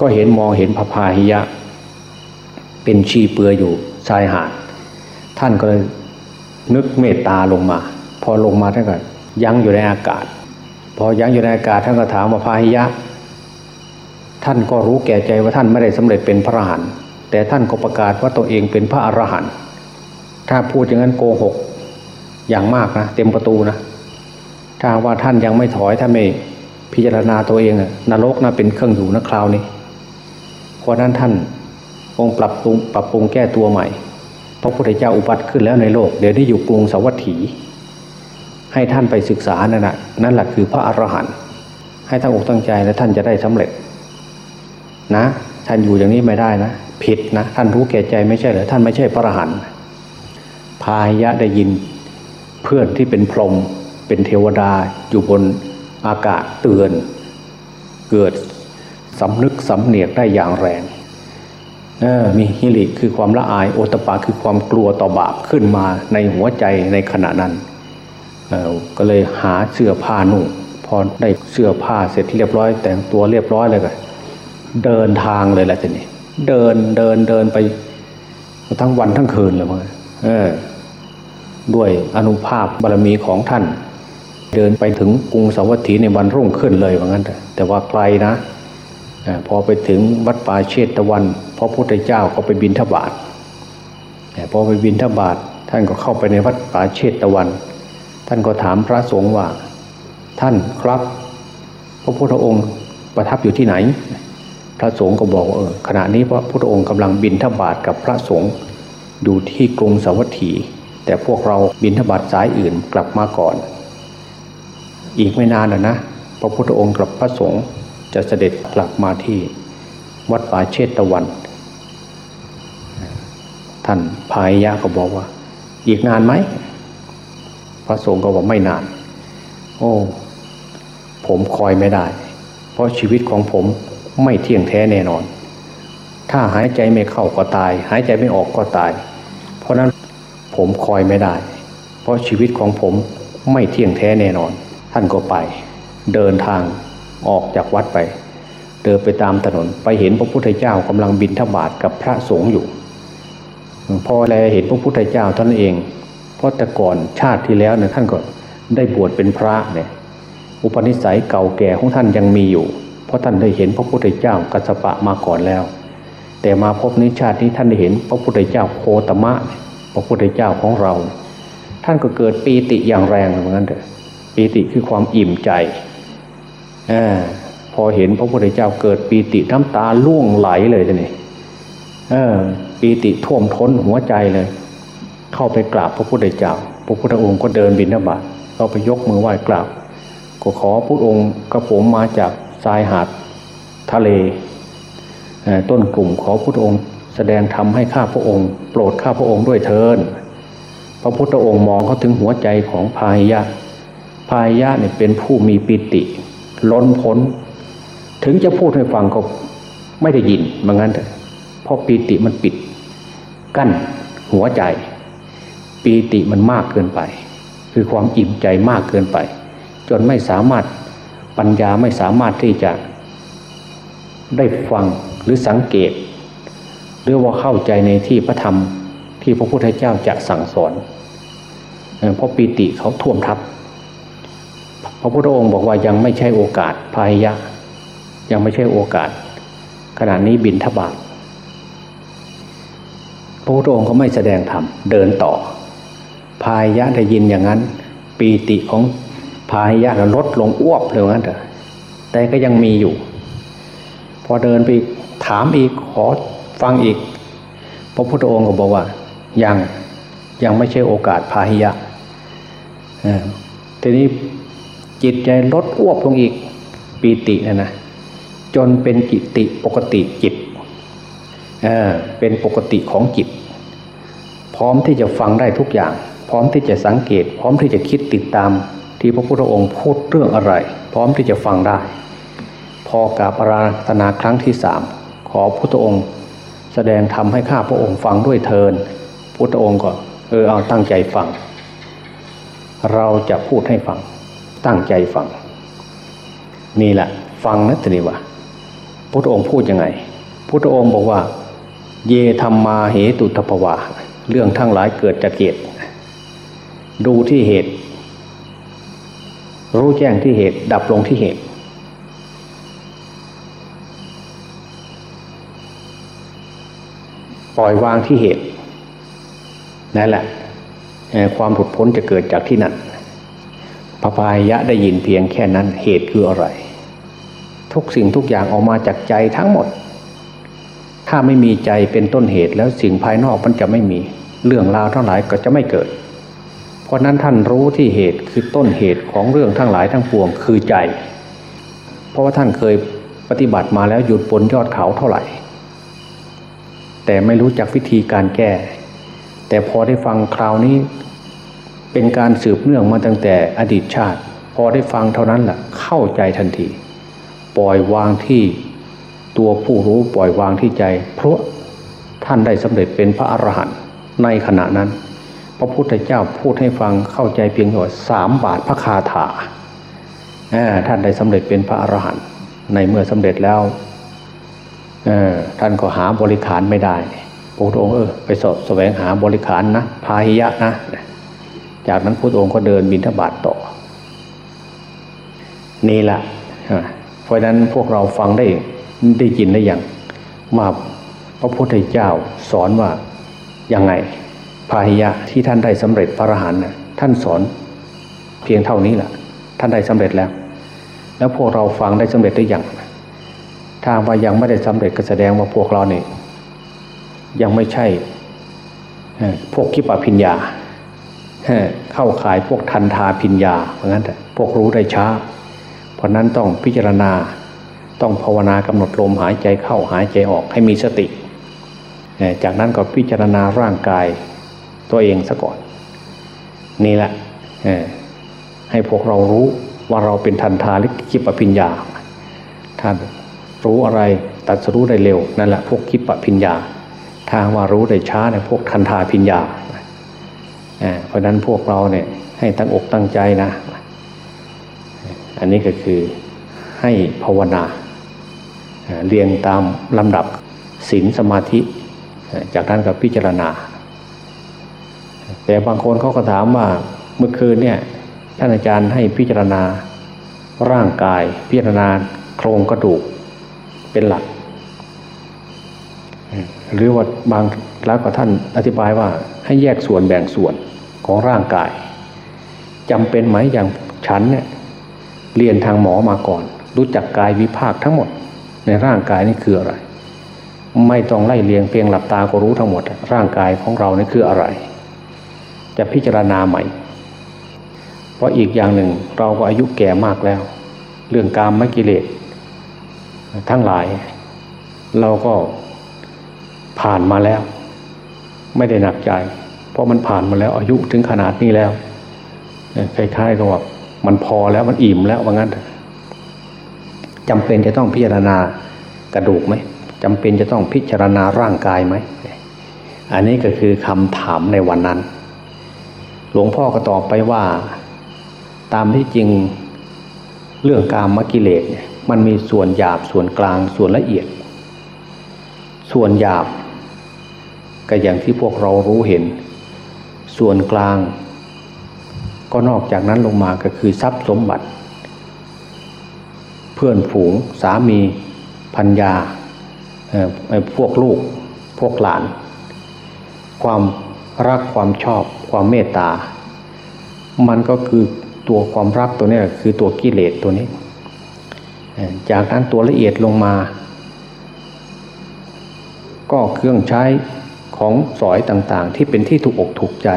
ก็เห็นมองเห็นพระพาหิยะ เป็นชีเปลือยอยู่ชายหาดท่านก็เลยนึกเมตตาลงมา พอลงมาท่านก็ยั้งอยู่ในอากาศ พอยั้งอยู่ในอากาศท่านก็ถามว่าพาหิยะ ท่านก็รู้แก่ใจว่าท่านไม่ได้สำเร็จเป็นพระอรหันต์แต่ท่านก็ประกาศว่าตัวเองเป็นพระอรหันต์ถ้าพูดอย่างนั้นโกหกอย่างมากนะเต็มประตูนะถ้าว่าท่านยังไม่ถอยถ้าไม่พิจารณาตัวเองนรกนะเป็นเครื่องอยู่นะคราวนี้เพราะนั้นท่านองปรับปรุงปรับปรุงแก้ตัวใหม่พระพุทธเจ้าอุบัติขึ้นแล้วในโลก เดี๋ยวนี้อยู่กรุงสวัตถี ให้ท่านไปศึกษานั่นแหะนั่นแหละคือพระอรหันต์ให้ตั้งอกตั้งใจและท่านจะได้สำเร็จ นะ ท่านอยู่อย่างนี้ไม่ได้นะผิดนะท่านรู้แก่ใจไม่ใช่เหรอท่านไม่ใช่พระอรหันต์พายะได้ยินเพื่อนที่เป็นพรหมเป็นเทวดาอยู่บนอากาศเตือน เกิดสำนึกสำเนียกได้อย่างแรงออมีฮิริคือความละอายโอตปาคือความกลัวต่อบาปขึ้นมาในหัวใจในขณะนั้น ก็เลยหาเสื้อผ้านุ่งพอได้เสื้อผ้าเสร็จเรียบร้อย แต่งตัวเรียบร้อยเลยก็เดินทางเลยแหละทีนี้เดินเดินเดินไปทั้งวันทั้งคืนเลยมั้งเออด้วยอนุภาพบารมีของท่าน เดินไปถึงกรุงสาวัตถีในวันรุ่งขึ้นเลยว่างั้นแต่แต่ว่าไกลนะอพอไปถึงวัดป่าเชตวันพระพุทธเจ้าก็ไปบินทบาทพอไปบินทบาทท่านก็เข้าไปในวัดป่าเชตวันานก็ถามพระสงฆ์ว่า ท่านครับ พระพุทธองค์ประทับอยู่ที่ไหน พระสงฆ์ก็บอกว่าเออขณะนี้พระพุทธองค์กำลังบินทบาทกับพระสงฆ์อยู่ที่กรุงสาวัตถี แต่พวกเราบินทบาทสายอื่นกลับมาก่อน อีกไม่นานนะนะพระพุทธองค์กับพระสงฆ์จะเสด็จกลับมาที่วัดป่าเชตตะวัน ท่านพายยะก็บอกว่า อีกนานไหม พระสงฆ์ก็บอกไม่นาน โอ้ ผมคอยไม่ได้ เพราะชีวิตของผมไม่เที่ยงแท้แน่นอน ถ้าหายใจไม่เข้าก็ตาย หายใจไม่ออกก็ตาย เพราะนั้นผมคอยไม่ได้ เพราะชีวิตของผมไม่เที่ยงแท้แน่นอน ท่านก็ไป เดินทางออกจากวัดไป เดินไปตามถนนไปเห็นพระพุทธเจ้ากำลังบินทบาทกับพระสงฆ์อยู่พอแลเห็นพระพุทธเจ้าท่านเอง ราะแต่ก่อนชาติที่แล้วเนี่ยท่านก็ได้บวชเป็นพระเนี่ยอุปนิสัยเก่าแก่ของท่านยังมีอยู่ เพราะท่านได้เห็นพระพุทธเจ้ากัสสปะมาก่อนแล้ว แต่มาพบนิชาตินี้ท่านได้เห็นพระพุทธเจ้าโคตมะ พระพุทธเจ้าของเรา ท่านก็เกิดปีติอย่างแรงเหมือนกันเถอะปีติคือความอิ่มใจอพอเห็นพระพุทธเจ้าเกิดปีติน้ำตาล่วงไหลเลยทีนี้ปีติท่วมท้นหัวใจเลย เข้าไปกราบพระพุทธเจ้า พระพุทธองค์ก็เดินบินทบาทเราไปยกมือไหว้กราบ ก็ขอพระองค์กระผมมาจากทรายหาดทะเล ต้นกลุ่มขอพระองค์แสดงธรรมให้ข้าพระองค์ โปรดข้าพระองค์ด้วยเทินพระพุทธองค์มองเขาถึงหัวใจของพายะพายะเนี่ยเป็นผู้มีปิติ ล้นพ้น ถึงจะพูดให้ฟังก็ไม่ได้ยินเหมือนกันเพราะปีติมันปิด กั้นหัวใจ ปีติมันมากเกินไป คือความอิ่มใจมากเกินไป จนไม่สามารถปัญญาไม่สามารถที่จะได้ฟังหรือสังเกต หรือว่าเข้าใจในที่พระธรรมที่พระพุทธเจ้าจะสั่งสอนเพราะปีติเขาท่วมทับ พระพุทธองค์บอกว่ายังไม่ใช่โอกาสพายยะยังไม่ใช่โอกาส ขณะนี้บินทบาทพระพุทธองค์ก็ไม่แสดงธรรมเดินต่อ พายยะได้ยินอย่างนั้น ปีติของพายยะลดลงอ้วบเลยงั้นเถอะแต่ก็ยังมีอยู่ พอเดินไปถามอีกขอฟังอีก พระพุทธองค์ก็บอกว่า ยังยังไม่ใช่โอกาสพาหิยะทีนี้จิตใจลดอ้วบลงอีกปีตินะนะจนเป็นกิติปกติจิตเเป็นปกติของจิต พร้อมที่จะฟังได้ทุกอย่าง พร้อมที่จะสังเกต พร้อมที่จะคิดติดตาม ที่พระพุทธองค์พูดเรื่องอะไร พร้อมที่จะฟังได้ พอกาบอาราธนาครั้งที่สามขอพุทธองค์ แสดงธรรมให้ข้าพระองค์ฟังด้วยเทินพุทธองค์ก็เออเอาตั้งใจฟัง เราจะพูดให้ฟัง ตั้งใจฟัง นี่แหละฟังนะทีนี้ว่าพุทธองค์พูดยังไงพุทธองค์บอกว่า เยธรรมมาเหตุทภวาเรื่องทั้งหลายเกิดจากเหตุ ดูที่เหตุ รู้แจ้งที่เหตุ ดับลงที่เหตุ ปล่อยวางที่เหตุนั่นแหละความหลุดพ้นจะเกิดจากที่นั่นพระพายะได้ยินเพียงแค่นั้นเหตุคืออะไร ทุกสิ่งทุกอย่างออกมาจากใจทั้งหมด ถ้าไม่มีใจเป็นต้นเหตุแล้วสิ่งภายนอกมันจะไม่มี เรื่องราวทั้งหลายก็จะไม่เกิด เพราะนั้นท่านรู้ที่เหตุคือต้นเหตุของเรื่องทั้งหลายทั้งปวงคือใจ เพราะว่าท่านเคยปฏิบัติมาแล้วหยุดบนยอดเขาเท่าไหร่ แต่ไม่รู้จักวิธีการแก้ แต่พอได้ฟังคราวนี้ เป็นการสืบเนื่องมาตั้งแต่อดีตชาติ พอได้ฟังเท่านั้นแหละเข้าใจทันที ปล่อยวางที่ตัวผู้รู้ปล่อยวางที่ใจ เพราะท่านได้สำเร็จเป็นพระอรหันต์ในขณะนั้น พระพุทธเจ้าพูดให้ฟังเข้าใจเพียงแค่สามบาทพระคาถาท่านได้สำเร็จเป็นพระอรหันต์ในเมื่อสำเร็จแล้วท่านก็หาบริขารไม่ได้พระพุทธองค์เออไปสอบแสวงหาบริขารนะพาหิยะนะ จากนั้นพระองค์ก็เดินบินทบาทต่อ นี่แหละเพราะนั้นพวกเราฟังได้ได้ยินได้อย่างมาพระพุทธเจ้าสอนว่ายังไง พาหิยะที่ท่านได้สำเร็จพระอรหันต์ท่านสอนเพียงเท่านี้แหละท่านได้สำเร็จแล้ว แล้วพวกเราฟังได้สำเร็จได้อย่างถ้าว่ายังไม่ได้สำเร็จก็แสดงว่าพวกเราเนี่ยยังไม่ใช่พวกคิปปิญญาเข้าขายพวกทันทาพิญญาเพราะงั้นแต่พวกรู้ได้ช้า เพราะนั้นต้องพิจารณาต้องภาวนากำหนดลมหายใจเข้าหายใจออกให้มีสติ จากนั้นก็พิจารณาร่างกาย ตัวเองซะก่อน นี่แหละให้พวกเรารู้ว่าเราเป็นทันทาลิกิปปิญญาท่านรู้อะไรตัดสรู้ได้เร็วนั่นแหละพวกคิปปิญญาทางว่ารู้ได้ช้าเนี่ยพวกทันทาพิญญาเพราะนั้นพวกเราเนี่ยให้ตั้งอกตั้งใจนะ อันนี้ก็คือให้ภาวนาเรียงตามลำดับศีลสมาธิ จากนั้นก็พิจารณา แต่บางคนเขาก็ถามว่าเมื่อคืนเนี่ยท่านอาจารย์ให้พิจารณาร่างกายพิจารณาโครงกระดูกเป็นหลัก หรือว่าบางแล้วก็ท่านอธิบายว่าให้แยกส่วนแบ่งส่วนของร่างกายจำเป็นไหมอย่างฉันเนี่ยเรียนทางหมอมาก่อน รู้จักกายวิภาคทั้งหมด ในร่างกายนี่คืออะไร ไม่ต้องไล่เรียงเพียงหลับตาก็รู้ทั้งหมด ร่างกายของเรานี่คืออะไร จะพิจารณาใหม่ เพราะอีกอย่างหนึ่งเราก็อายุแก่มากแล้ว เรื่องการมกิเลสทั้งหลาย เราก็ผ่านมาแล้ว ไม่ได้หนักใจ เพราะมันผ่านมาแล้ว อายุถึงขนาดนี้แล้วคล้ายๆกับว่ามันพอแล้วมันอิ่มแล้วว่างั้นจำเป็นจะต้องพิจารณากระดูกไหมจำเป็นจะต้องพิจารณาร่างกายไหมอันนี้ก็คือคำถามในวันนั้น หลวงพ่อก็ตอบไปว่า ตามที่จริงเรื่องกามมกิเลสเนี่ยมันมีส่วนหยาบส่วนกลางส่วนละเอียด ส่วนหยาบ ก็อย่างที่พวกเรารู้เห็น ส่วนกลาง ก็นอกจากนั้นลงมาก็คือทรัพย์สมบัติ เพื่อนฝูงสามีพัญญาพวกลูกพวกหลาน ความ รักความชอบความเมตตา มันก็คือตัวความรักตัวนี้คือตัวกิเลสตัวนี้ จากนั้นตัวละเอียดลงมา ก็เครื่องใช้ของสอยต่างๆ ที่เป็นที่ถูกอกถูกใจ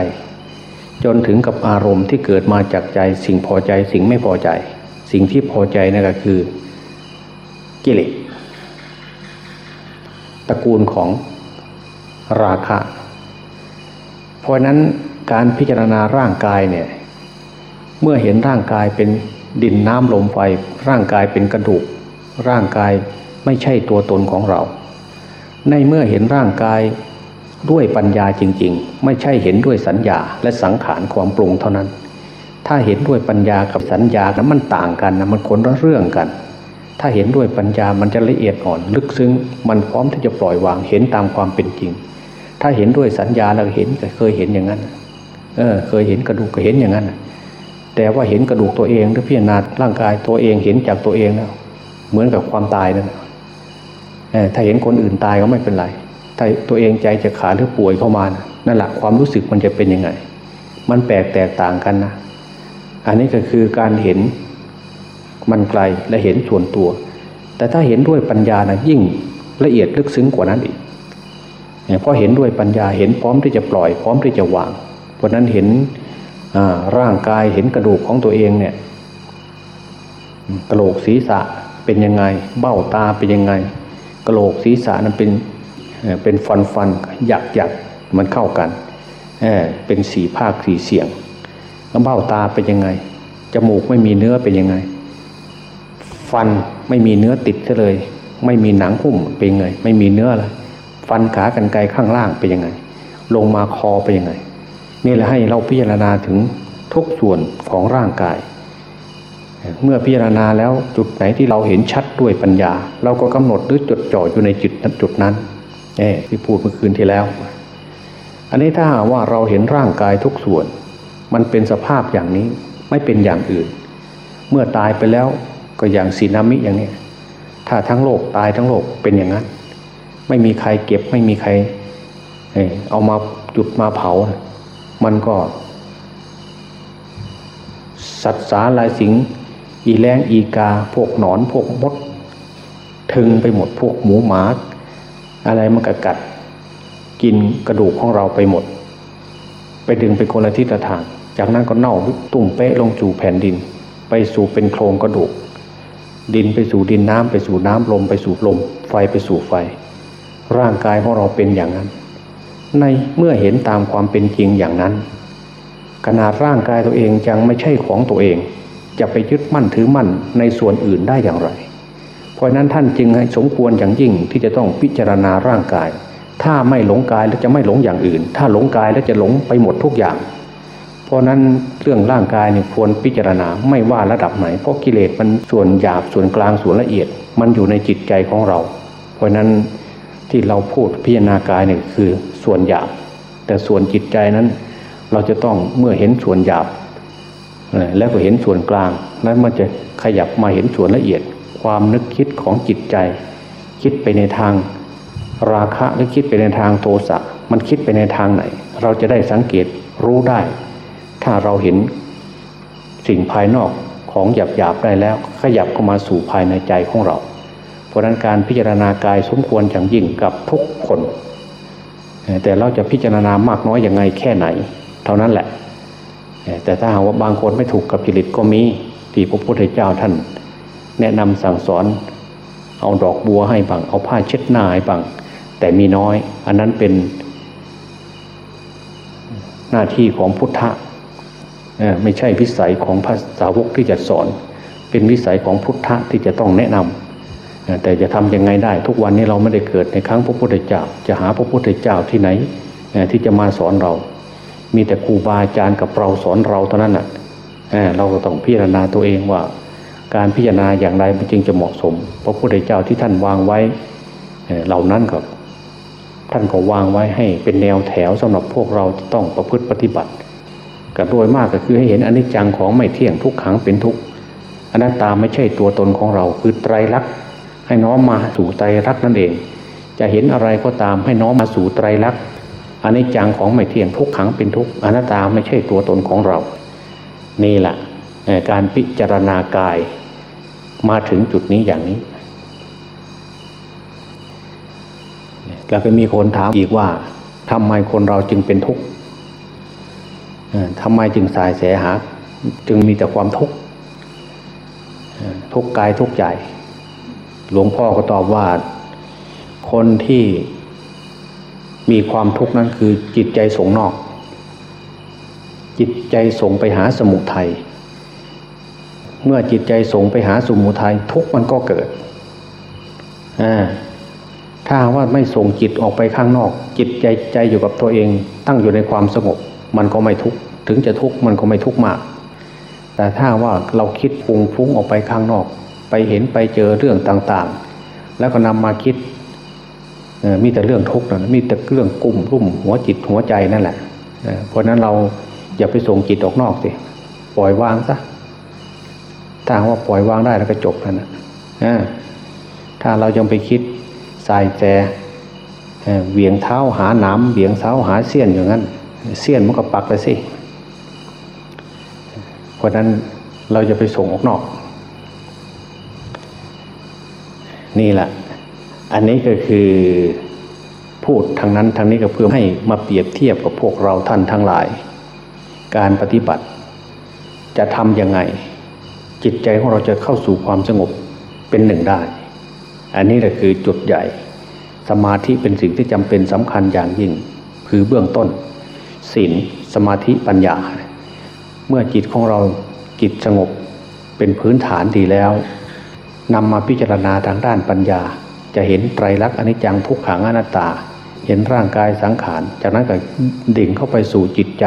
จนถึงกับอารมณ์ที่เกิดมาจากใจ สิ่งพอใจสิ่งไม่พอใจ สิ่งที่พอใจนั่นก็คือกิเลสตระกูลของราคะ ราะนั้นการพิจารณาร่างกายเนี่ยเมื่อเห็นร่างกายเป็นดินน้ำลมไฟร่างกายเป็นกระดูก ร่างกายไม่ใช่ตัวตนของเรา ในเมื่อเห็นร่างกายด้วยปัญญาจริง ๆ ไม่ใช่เห็นด้วยสัญญาและสังขารความปรุงเท่านั้น ถ้าเห็นด้วยปัญญากับสัญญานั้นมันต่างกันนะมันคนละเรื่องกัน ถ้าเห็นด้วยปัญญามันจะละเอียดอ่อน ลึกซึ้งมันพร้อมที่จะปล่อยวางเห็นตามความเป็นจริง ถ้าเห็นด้วยสัญญาเราเห็นเคยเห็นอย่างนั้น เออ เคยเห็นกระดูกก็เห็นอย่างนั้นแต่ว่าเห็นกระดูกตัวเองหรือพิจารณาร่างกายตัวเองเห็นจากตัวเองแล้วเหมือนกับความตายนั่นถ้าเห็นคนอื่นตายก็ไม่เป็นไร ถ้าตัวเองใจจะขาดหรือป่วยเข้ามานะนั่นแหละความรู้สึกมันจะเป็นยังไง มันแปลกแตกต่างกันนะ อันนี้ก็คือการเห็นมันไกลและเห็นส่วนตัว แต่ถ้าเห็นด้วยปัญญานะยิ่งละเอียดลึกซึ้งกว่านั้นอีก เพราะเห็นด้วยปัญญาเห็นพร้อมที่จะปล่อยพร้อมที่จะวาง เพราะนั้นเห็นร่างกายเห็นกระดูกของตัวเองเนี่ยกระโหลกศีรษะเป็นยังไง เบ้าตาเป็นยังไงกระโหลกศีรษะนั้นเป็นเป็นฟันฟันหยักหยักมันเข้ากันเเป็นสีภาคสีเสียงแล้วเบ้าตาเป็นยังไงจมูกไม่มีเนื้อเป็นยังไง ฟันไม่มีเนื้อติดเลย ไม่มีหนังหุ้มเป็นไง ไม่มีเนื้อเลย ฟันขากันไกลข้างล่างเป็นยังไง ลงมาคอเป็นยังไง นี่แหละให้เราพิจารณาถึงทุกส่วนของร่างกาย เมื่อพิจารณาแล้วจุดไหนที่เราเห็นชัดด้วยปัญญา เราก็กำหนดหรือจดจ่ออยู่ในจุดนั้นจุดนั้นเอ่ที่พูดเมื่อคืนที่แล้ว อันนี้ถ้าว่าเราเห็นร่างกายทุกส่วน มันเป็นสภาพอย่างนี้ไม่เป็นอย่างอื่น เมื่อตายไปแล้วก็อย่างสีนามิอย่างนี้ถ้าทั้งโลกตายทั้งโลกเป็นอย่างนั้น ไม่มีใครเก็บไม่มีใครเอามาจุดมาเผา มันก็ สัตว์สาลายสิง อีแรงอีกา พวกหนอนพวกมด ถึงไปหมดพวกหมูหมาอะไรมันกกัด กินกระดูกของเราไปหมด ไปดึงไปคนละทิศทาง จากนั้นก็เน่าตุ่มเป๊ะลงจู่แผ่นดิน ไปสู่เป็นโครงกระดูก ดินไปสู่ดินน้ำไปสู่น้ำลมไปสู่ลม ไฟไปสู่ไฟ ร่างกายของเราเป็นอย่างนั้น ในเมื่อเห็นตามความเป็นจริงอย่างนั้น ขนาดร่างกายตัวเองยังไม่ใช่ของตัวเอง จะไปยึดมั่นถือมั่นในส่วนอื่นได้อย่างไร เพราะนั้นท่านจึงให้สมควรอย่างยิ่งที่จะต้องพิจารณาร่างกาย ถ้าไม่หลงกายแล้วจะไม่หลงอย่างอื่น ถ้าหลงกายแล้วจะหลงไปหมดทุกอย่าง เพราะนั้นเรื่องร่างกายเนี่ยควรพิจารณาไม่ว่าระดับไหน เพราะกิเลสมันส่วนหยาบส่วนกลางส่วนละเอียด มันอยู่ในจิตใจของเรา เพราะนั้น ที่เราพูดพิจารณากายเนี่ยคือส่วนหยาบแต่ส่วนจิตใจนั้น เราจะต้องเมื่อเห็นส่วนหยาบแล้วก็เห็นส่วนกลางนั้นมันจะขยับมาเห็นส่วนละเอียด ความนึกคิดของจิตใจ คิดไปในทางราคะหรือคิดไปในทางโทสะมันคิดไปในทางไหน เราจะได้สังเกตรู้ได้ ถ้าเราเห็นสิ่งภายนอกของหยาบหยาบได้แล้ว ขยับเข้ามาสู่ภายในใจของเรา ราะนั้นการพิจารณากายสมควรอย่างยิ่งกับทุกคน แต่เราจะพิจารณามากน้อยอย่างไงแค่ไหน เท่านั้นแหละ แต่ถ้าหากว่าบางคนไม่ถูกกับจริตก็มีที่พระพุทธเจ้าท่าน แนะนำสั่งสอนเอาดอกบัวให้บางเอาผ้าเช็ดหน้าให้บางแต่มีน้อย อันนั้นเป็นหน้าที่ของพุทธะไม่ใช่วิสัยของพระสาวกที่จะสอน เป็นวิสัยของพุทธะที่จะต้องแนะนำ แต่จะทํำยังไงได้ ทุกวันนี้เราไม่ได้เกิดในครั้งพระพุทธเจ้า จะหาพระพุทธเจ้าที่ไหนที่จะมาสอนเรา มีแต่ครูบาอาจารย์กับเราสอนเราเท่านั้นแหะเราก็ต้องพิจารณาตัวเองว่า การพิจารณาอย่างไรมันจึงจะเหมาะสม พระพุทธเจ้าที่ท่านวางไว้เหล่านั้นก็ท่านก็วางไว้ให้เป็นแนวแถวสำหรับพวกเราต้องประพฤติปฏิบัติกับโดยมากก็คือให้เห็นอนิจจังของไม่เที่ยงทุกขังเป็นทุกอนัตตาไม่ใช่ตัวตนของเราคือไตรลักษณ์ ให้น้อมมาสู่ไตรลักษณ์นั่นเอง จะเห็นอะไรก็ตามให้น้อมมาสู่ไตรลักษณ์อันนี้จังของไม่เที่ยงทุกขังเป็นทุกอนัตตาไม่ใช่ตัวตนของเรา นี่แหละการพิจารณากายมาถึงจุดนี้อย่างนี้แล้วก็มีคนถามอีกว่าทำไมคนเราจึงเป็นทุกข์ทำไมจึงสายแสหา จึงมีแต่ความทุกข์ทุกกายทุกใจ หลวงพ่อก็ตอบว่า คนที่มีความทุกข์นั้นคือจิตใจส่งนอก จิตใจส่งไปหาสมุทัยเมื่อจิตใจส่งไปหาสมุทัยทุกข์มันก็เกิดถ้าว่าไม่ส่งจิตออกไปข้างนอก จิตใจใจอยู่กับตัวเอง ตั้งอยู่ในความสงบ มันก็ไม่ทุกข์ถึงจะทุกข์มันก็ไม่ทุกข์มาก แต่ถ้าว่าเราคิดฟุ้งฟุ้งออกไปข้างนอก ไปเห็นไปเจอเรื่องต่างๆ แล้วก็นำมาคิดมีแต่เรื่องทุกข์นะมีแต่เรื่องกุ้มรุ่มหัวจิตหัวใจนั่นแหละเพราะนั้นเราอย่าไปส่งจิตออกนอกสิปล่อยวางซะถ้าว่าปล่อยวางได้แล้วก็จบแล้วนะถ้าเรายังไปคิดสายแจเวียงเท้าหาหนามเวียงเท้าหาเสี้ยนอย่างนั้น เสี้ยนมันก็ปักไปสิเพราะนั้นเราจะไปส่งออกนอก นี่แหละ อันนี้ก็คือพูดทางนั้นทางนี้ก็เพื่อให้มาเปรียบเทียบกับพวกเราท่านทั้งหลาย การปฏิบัติ จะทำยังไง จิตใจของเราจะเข้าสู่ความสงบเป็นหนึ่งได้ อันนี้แหละคือจุดใหญ่ สมาธิเป็นสิ่งที่จำเป็นสำคัญอย่างยิ่ง คือเบื้องต้นศีลสมาธิปัญญา เมื่อจิตของเราจิตสงบเป็นพื้นฐานดีแล้ว นำมาพิจารณาทางด้านปัญญา จะเห็นไตรลักษณ์อนิจจังทุกขังอนัตตา เห็นร่างกายสังขาร จากนั้นก็ดิ่งเข้าไปสู่จิตใจ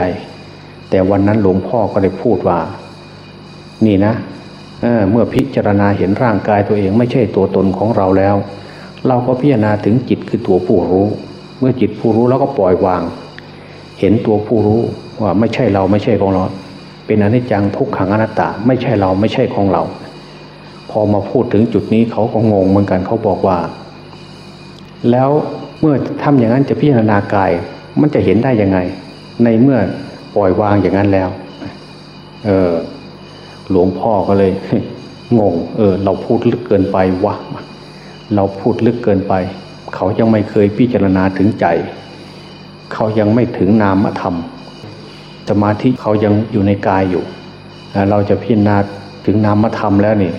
แต่วันนั้นหลวงพ่อก็ได้พูดว่า นี่นะเเมื่อพิจารณาเห็นร่างกายตัวเองไม่ใช่ตัวตนของเราแล้ว เราก็พิจารณาถึงจิตคือตัวผู้รู้ เมื่อจิตผู้รู้แล้วก็ปล่อยวาง เห็นตัวผู้รู้ว่าไม่ใช่เราไม่ใช่ของเรา เป็นอนิจจังทุกขังอนัตตา ไม่ใช่เราไม่ใช่ของเรา พอมาพูดถึงจุดนี้เขาก็งงเหมือนกันเขาบอกว่า แล้วเมื่อทำอย่างนั้นจะพิจารณากาย มันจะเห็นได้ยังไง ในเมื่อปล่อยวางอย่างนั้นแล้ว เออหลวงพ่อก็เลยงง เออ เราพูดลึกเกินไปวะเราพูดลึกเกินไป เขายังไม่เคยพิจารณาถึงใจ เขายังไม่ถึงนามธรรม สมาธิเขายังอยู่ในกายอยู่ เราจะพิจารณาถึงนามธรรมแล้วนี่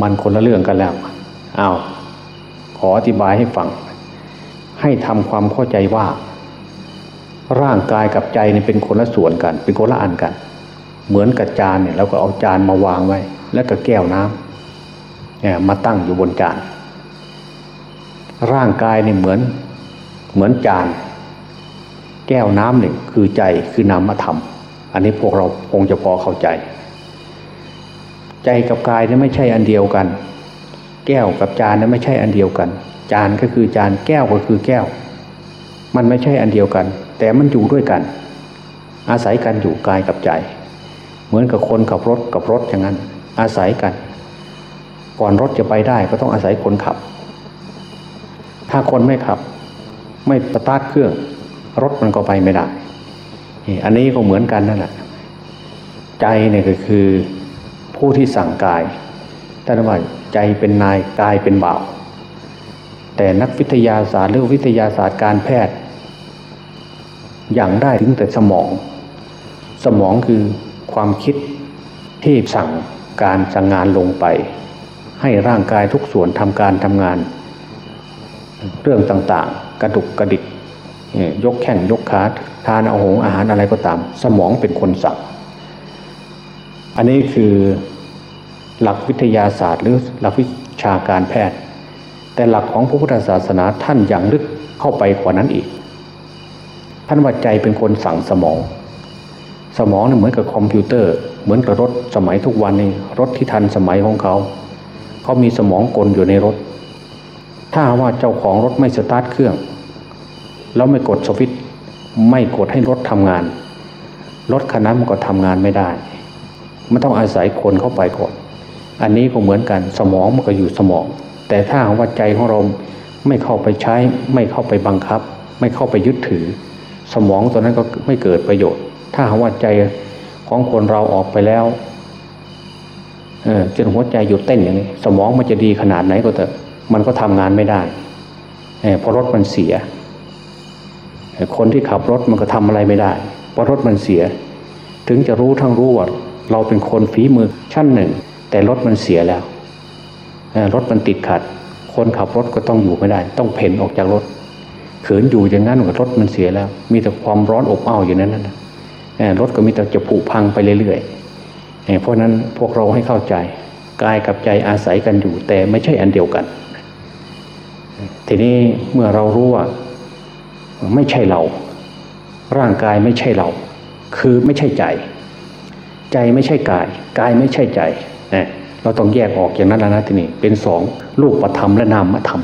มันคนละเรื่องกันแล้วอ้าวขออธิบายให้ฟัง ให้ทำความเข้าใจว่า ร่างกายกับใจนี่เป็นคนละส่วนกัน เป็นคนละอันกัน เหมือนกับจานเนี่ยเราก็เอาจานมาวางไว้ แล้วก็แก้วน้ำเนี่ยมาตั้งอยู่บนจาน ร่างกายนี่เหมือนเหมือนจาน แก้วน้ำหนึ่งคือใจคือนามธรรม อันนี้พวกเราคงจะพอเข้าใจ ใจกับกายนี่ไม่ใช่อันเดียวกัน แก้วกับจานนั้นไม่ใช่อันเดียวกัน จานก็คือจานแก้วก็คือแก้ว มันไม่ใช่อันเดียวกัน แต่มันอยู่ด้วยกัน อาศัยกันอยู่กายกับใจ เหมือนกับคนขับรถกับรถอย่างนั้น อาศัยกัน ก่อนรถจะไปได้ก็ต้องอาศัยคนขับ ถ้าคนไม่ขับ ไม่ประตาดเครื่อง รถมันก็ไปไม่ได้อันนี้ก็เหมือนกันนั่นแหละใจเนี่ยก็คือ ผู้ที่สั่งกายท่านว่าใจเป็นนายกายเป็นบ่าวแต่นักวิทยาศาสตร์หรือวิทยาศาสตร์การแพทย์ อย่างได้ถึงแต่สมอง สมองคือความคิดที่สั่งการสั่งงานลงไป ให้ร่างกายทุกส่วนทำการทำงาน เรื่องต่างๆ กระดุกกระดิกยกแข้งยกขาทานอาหงอาหารอะไรก็ตาม สมองเป็นคนสั่ง อันนี้คือหลักวิทยาศาสตร์หรือหลักวิชาการแพทย์ แต่หลักของพระพุทธศาสนาท่านอย่างลึกเข้าไปกว่านั้นอีก ท่านว่าใจเป็นคนสั่งสมอง สมองเนี่ยเหมือนกับคอมพิวเตอร์ เหมือนกับรถสมัยทุกวันนี้รถที่ทันสมัยของเขา เขามีสมองกลอยู่ในรถ ถ้าว่าเจ้าของรถไม่สตาร์ทเครื่อง แล้วไม่กดสวิตช์ไม่กดให้รถทำงาน รถคันนั้นมันก็ทำงานไม่ได้ มันต้องอาศัยคนเข้าไปก่อน อันนี้ก็เหมือนกันสมองมันก็อยู่สมอง แต่ถ้าว่าใจของเราไม่เข้าไปใช้ ไม่เข้าไปบังคับ ไม่เข้าไปยึดถือ สมองตัวนั้นก็ไม่เกิดประโยชน์ ถ้าว่าใจของคนเราออกไปแล้วเออจนหัวใจหยุดเต้นอย่างนี้สมองมันจะดีขนาดไหนก็เถอะมันก็ทำงานไม่ได้เพราะรถมันเสีย คนที่ขับรถมันก็ทำอะไรไม่ได้ เพราะรถมันเสีย ถึงจะรู้ทั้งรู้ว่า เราเป็นคนฝีมือชั้นหนึ่ง แต่รถมันเสียแล้วรถมันติดขัด คนขับรถก็ต้องอยู่ไม่ได้ ต้องเพ่นออกจากรถขืนอยู่อย่างนั้นรถมันเสียแล้ว มีแต่ความร้อนอบอ้าวอยู่นั้นนะรถก็มีแต่จะผุพังไปเรื่อยๆเพราะนั้นพวกเราให้เข้าใจกายกับใจอาศัยกันอยู่ แต่ไม่ใช่อันเดียวกัน ทีนี้เมื่อเรารู้ว่าไม่ใช่เรา ร่างกายไม่ใช่เรา คือไม่ใช่ใจ ใจไม่ใช่กาย กายไม่ใช่ใจเราต้องแยกออกอย่างนั้นแล้วนะทีนี้เป็นสองรูปธรรมและนามธรรม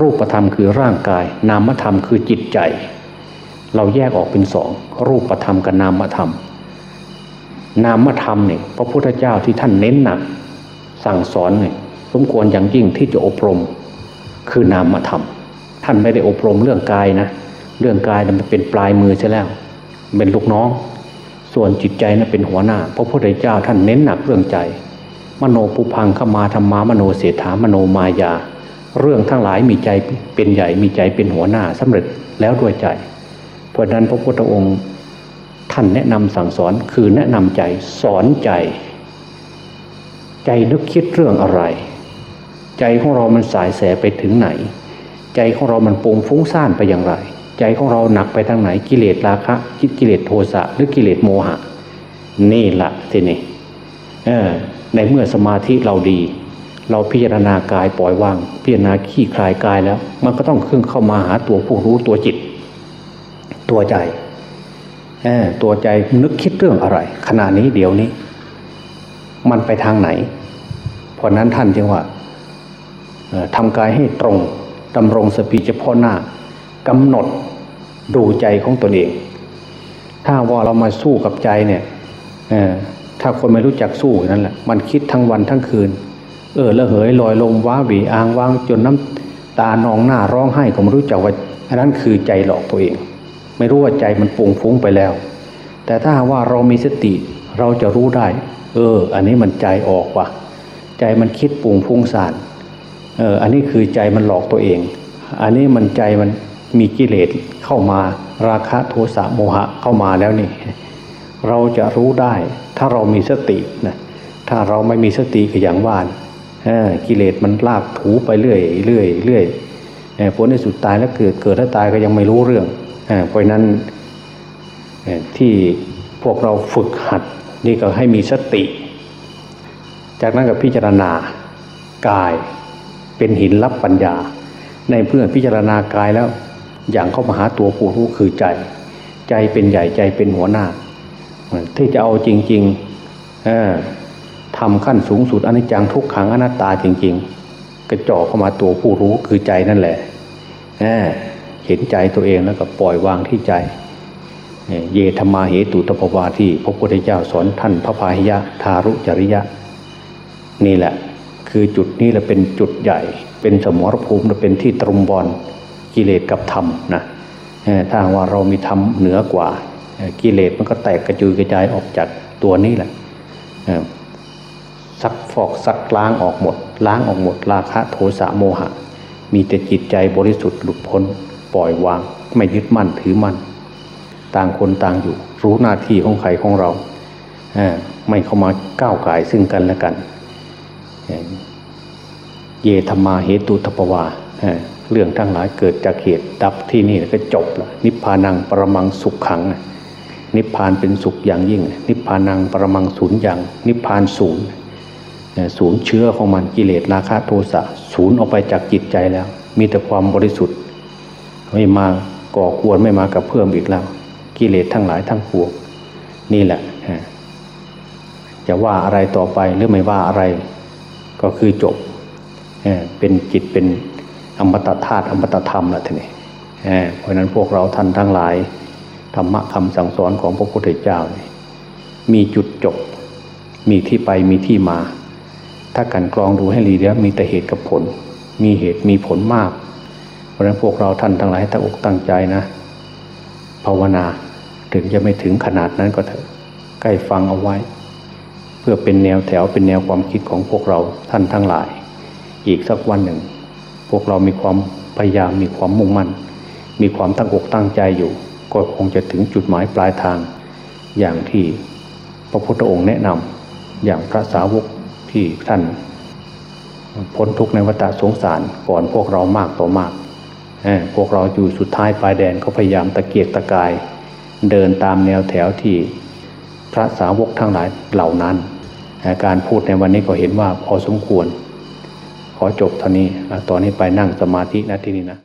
รูปธรรมคือร่างกาย นามธรรมคือจิตใจ เราแยกออกเป็นสองรูปธรรมกับนามธรรม นามธรรมเนี่ยพระพุทธเจ้าที่ท่านเน้นหนักสั่งสอนเนี่ยสมควรอย่างยิ่งที่จะอบรมคือนามธรรม ท่านไม่ได้อบรมเรื่องกายนะ เรื่องกายมันเป็นปลายมือใช่แล้ว เป็นลูกน้อง ส่วนจิตใจนะั้นเป็นหัวหน้า พระพุทธเจ้าท่านเน้นหนักเรื่องใจ มโนปุพังขมาธรรมามโนเสถามโนมายา เรื่องทั้งหลายมีใจเป็นใหญ่มีใจเป็นหัวหน้าสำเร็จแล้วด้วยใจ เพราะนั้นพระพุทธองค์ท่านแนะนำสั่งสอนคือแนะนำใจสอนใจ ใจนึกคิดเรื่องอะไร ใจของเรามันสายแสไปถึงไหน ใจของเรามันปุงฟุ้งซ่านไปอย่างไร ใจของเราหนักไปทางไหนกิเลสราคะคิดกิเลสโทสะหรือกิเลสโมหะ นี่แหละทีนี้ในเมื่อสมาธิเราดี เราพิจารณากายปล่อยวาง พิจารณาขี้คลายกายแล้ว มันก็ต้องขึ้นเข้ามาหาตัวผู้รู้ตัวจิต ตัวใจตัวใจนึกคิดเรื่องอะไร ขณะนี้เดี๋ยวนี้ มันไปทางไหน เพราะนั้นท่านจึงว่าทำกายให้ตรงดำรงสติเฉพาะหน้ากำหนด ดูใจของตนเอง ถ้าว่าเรามาสู้กับใจเนี่ยถ้าคนไม่รู้จักสู้นั่นแหละมันคิดทั้งวันทั้งคืน เออละเหยลอยลมว้าหวีอ้างว่างจนน้ำตานองหน้าร้องไห้ก็ไม่รู้จักว่าอันนั้นคือใจหลอกตัวเอง ไม่รู้ว่าใจมันปุงฟุ้งไปแล้ว แต่ถ้าว่าเรามีสติเราจะรู้ได้ เออ อันนี้มันใจออกว่ะใจมันคิดปุงฟุ้งซ่านเอออันนี้คือใจมันหลอกตัวเอง อันนี้มันใจมัน มีกิเลสเข้ามาราคะโทสะโมหะเข้ามาแล้วนี่ เราจะรู้ได้ถ้าเรามีสตินะถ้าเราไม่มีสติก็อย่างว่านกิเลสมันลากถูไปเรื่อยเรื่อยเรื่อยผลในสุดตายแล้วเกิดเกิดแล้วตายก็ยังไม่รู้เรื่องเพราะนั้นที่พวกเราฝึกหัดนี่ก็ให้มีสติ จากนั้นก็พิจารณากายเป็นหินรับปัญญา ในเพื่อพิจารณากายแล้ว อย่างเข้ามาหาตัวผู้รู้คือใจ ใจเป็นใหญ่ใจเป็นหัวหน้า ที่จะเอาจริงๆทำขั้นสูงสุดอนิจจังทุกขังอนัตตาจริง ๆ กระจอกเข้ามาตัวผู้รู้คือใจนั่นแหละเห็นใจตัวเองแล้วก็ปล่อยวางที่ใจ เยธรรมาเหตุตปวาที่พระพุทธเจ้าสอนท่านพระพาหิยะทารุจริยะ นี่แหละ คือจุดนี้แหละเป็นจุดใหญ่ เป็นสมรภูมิและเป็นที่ตรงบอล กิเลสกับธรรมนะถ้าว่าเรามีธรรมเหนือกว่ากิเลสมันก็แตกกระจุยกระจายออกจากตัวนี้แหละซักฟอกซักล้างออกหมด ล้างออกหมด ราคะโทสะโมหะ มีแต่จิตใจบริสุทธิ์หลุดพ้นปล่อยวาง ไม่ยึดมั่นถือมั่น ต่างคนต่างอยู่ รู้หน้าที่ของใครของเราไม่เข้ามาก้าวไก่ซึ่งกันและกัน เยธรรมาเหตุตปวา เรื่องทั้งหลายเกิดจากเหตุดับที่นี่ก็จบละนิพพานังปรมังสุขขัง นิพพานเป็นสุขอย่างยิ่ง นิพพานังปรมังศูนย์อย่าง นิพพานศูนย์ศูนย์เชื้อของมันกิเลสราคะโทสะศูนย์ออกไปจากจิตใจแล้ว มีแต่ความบริสุทธิ์ ไม่มาก่อกวนไม่มากับเพิ่มอีกแล้ว กิเลสทั้งหลายทั้งปวงนี่แหละจะว่าอะไรต่อไปหรือไม่ว่าอะไร ก็คือจบเป็นจิตเป็น อมตะธาตุอมตะธรรมละทีนี้เพราะนั้นพวกเราท่านทั้งหลายธรรมะคำสั่งสอนของพระพุทธเจ้ามีจุดจบ มีที่ไปมีที่มา ถ้ากันกรองดูให้ดีแล้วมีแต่เหตุกับผล มีเหตุมีผลมาก เพราะนั้นพวกเราท่านทั้งหลายตั้งอกตั้งใจนะภาวนาถึงจะไม่ถึงขนาดนั้นก็เถอะใกล้ฟังเอาไว้ เพื่อเป็นแนวแถวเป็นแนวความคิดของพวกเราท่านทั้งหลาย อีกสักวันหนึ่ง พวกเรามีความพยายามมีความมุ่งมั่น มีความตั้งอกตั้งใจอยู่ ก็คงจะถึงจุดหมายปลายทาง อย่างที่พระพุทธองค์แนะนำอย่างพระสาวกที่ท่านพ้นทุกข์ในวัฏสงสารก่อนพวกเรามากต่อมาก พวกเราอยู่สุดท้ายปลายแดนเขาพยายามตะเกียกตะกาย เดินตามแนวแถวที่พระสาวกทั้งหลายเหล่านั้น การพูดในวันนี้ก็เห็นว่าพอสมควร ขอจบเท่านี้ตอนนี้ไปนั่งสมาธินะที่นี่นะ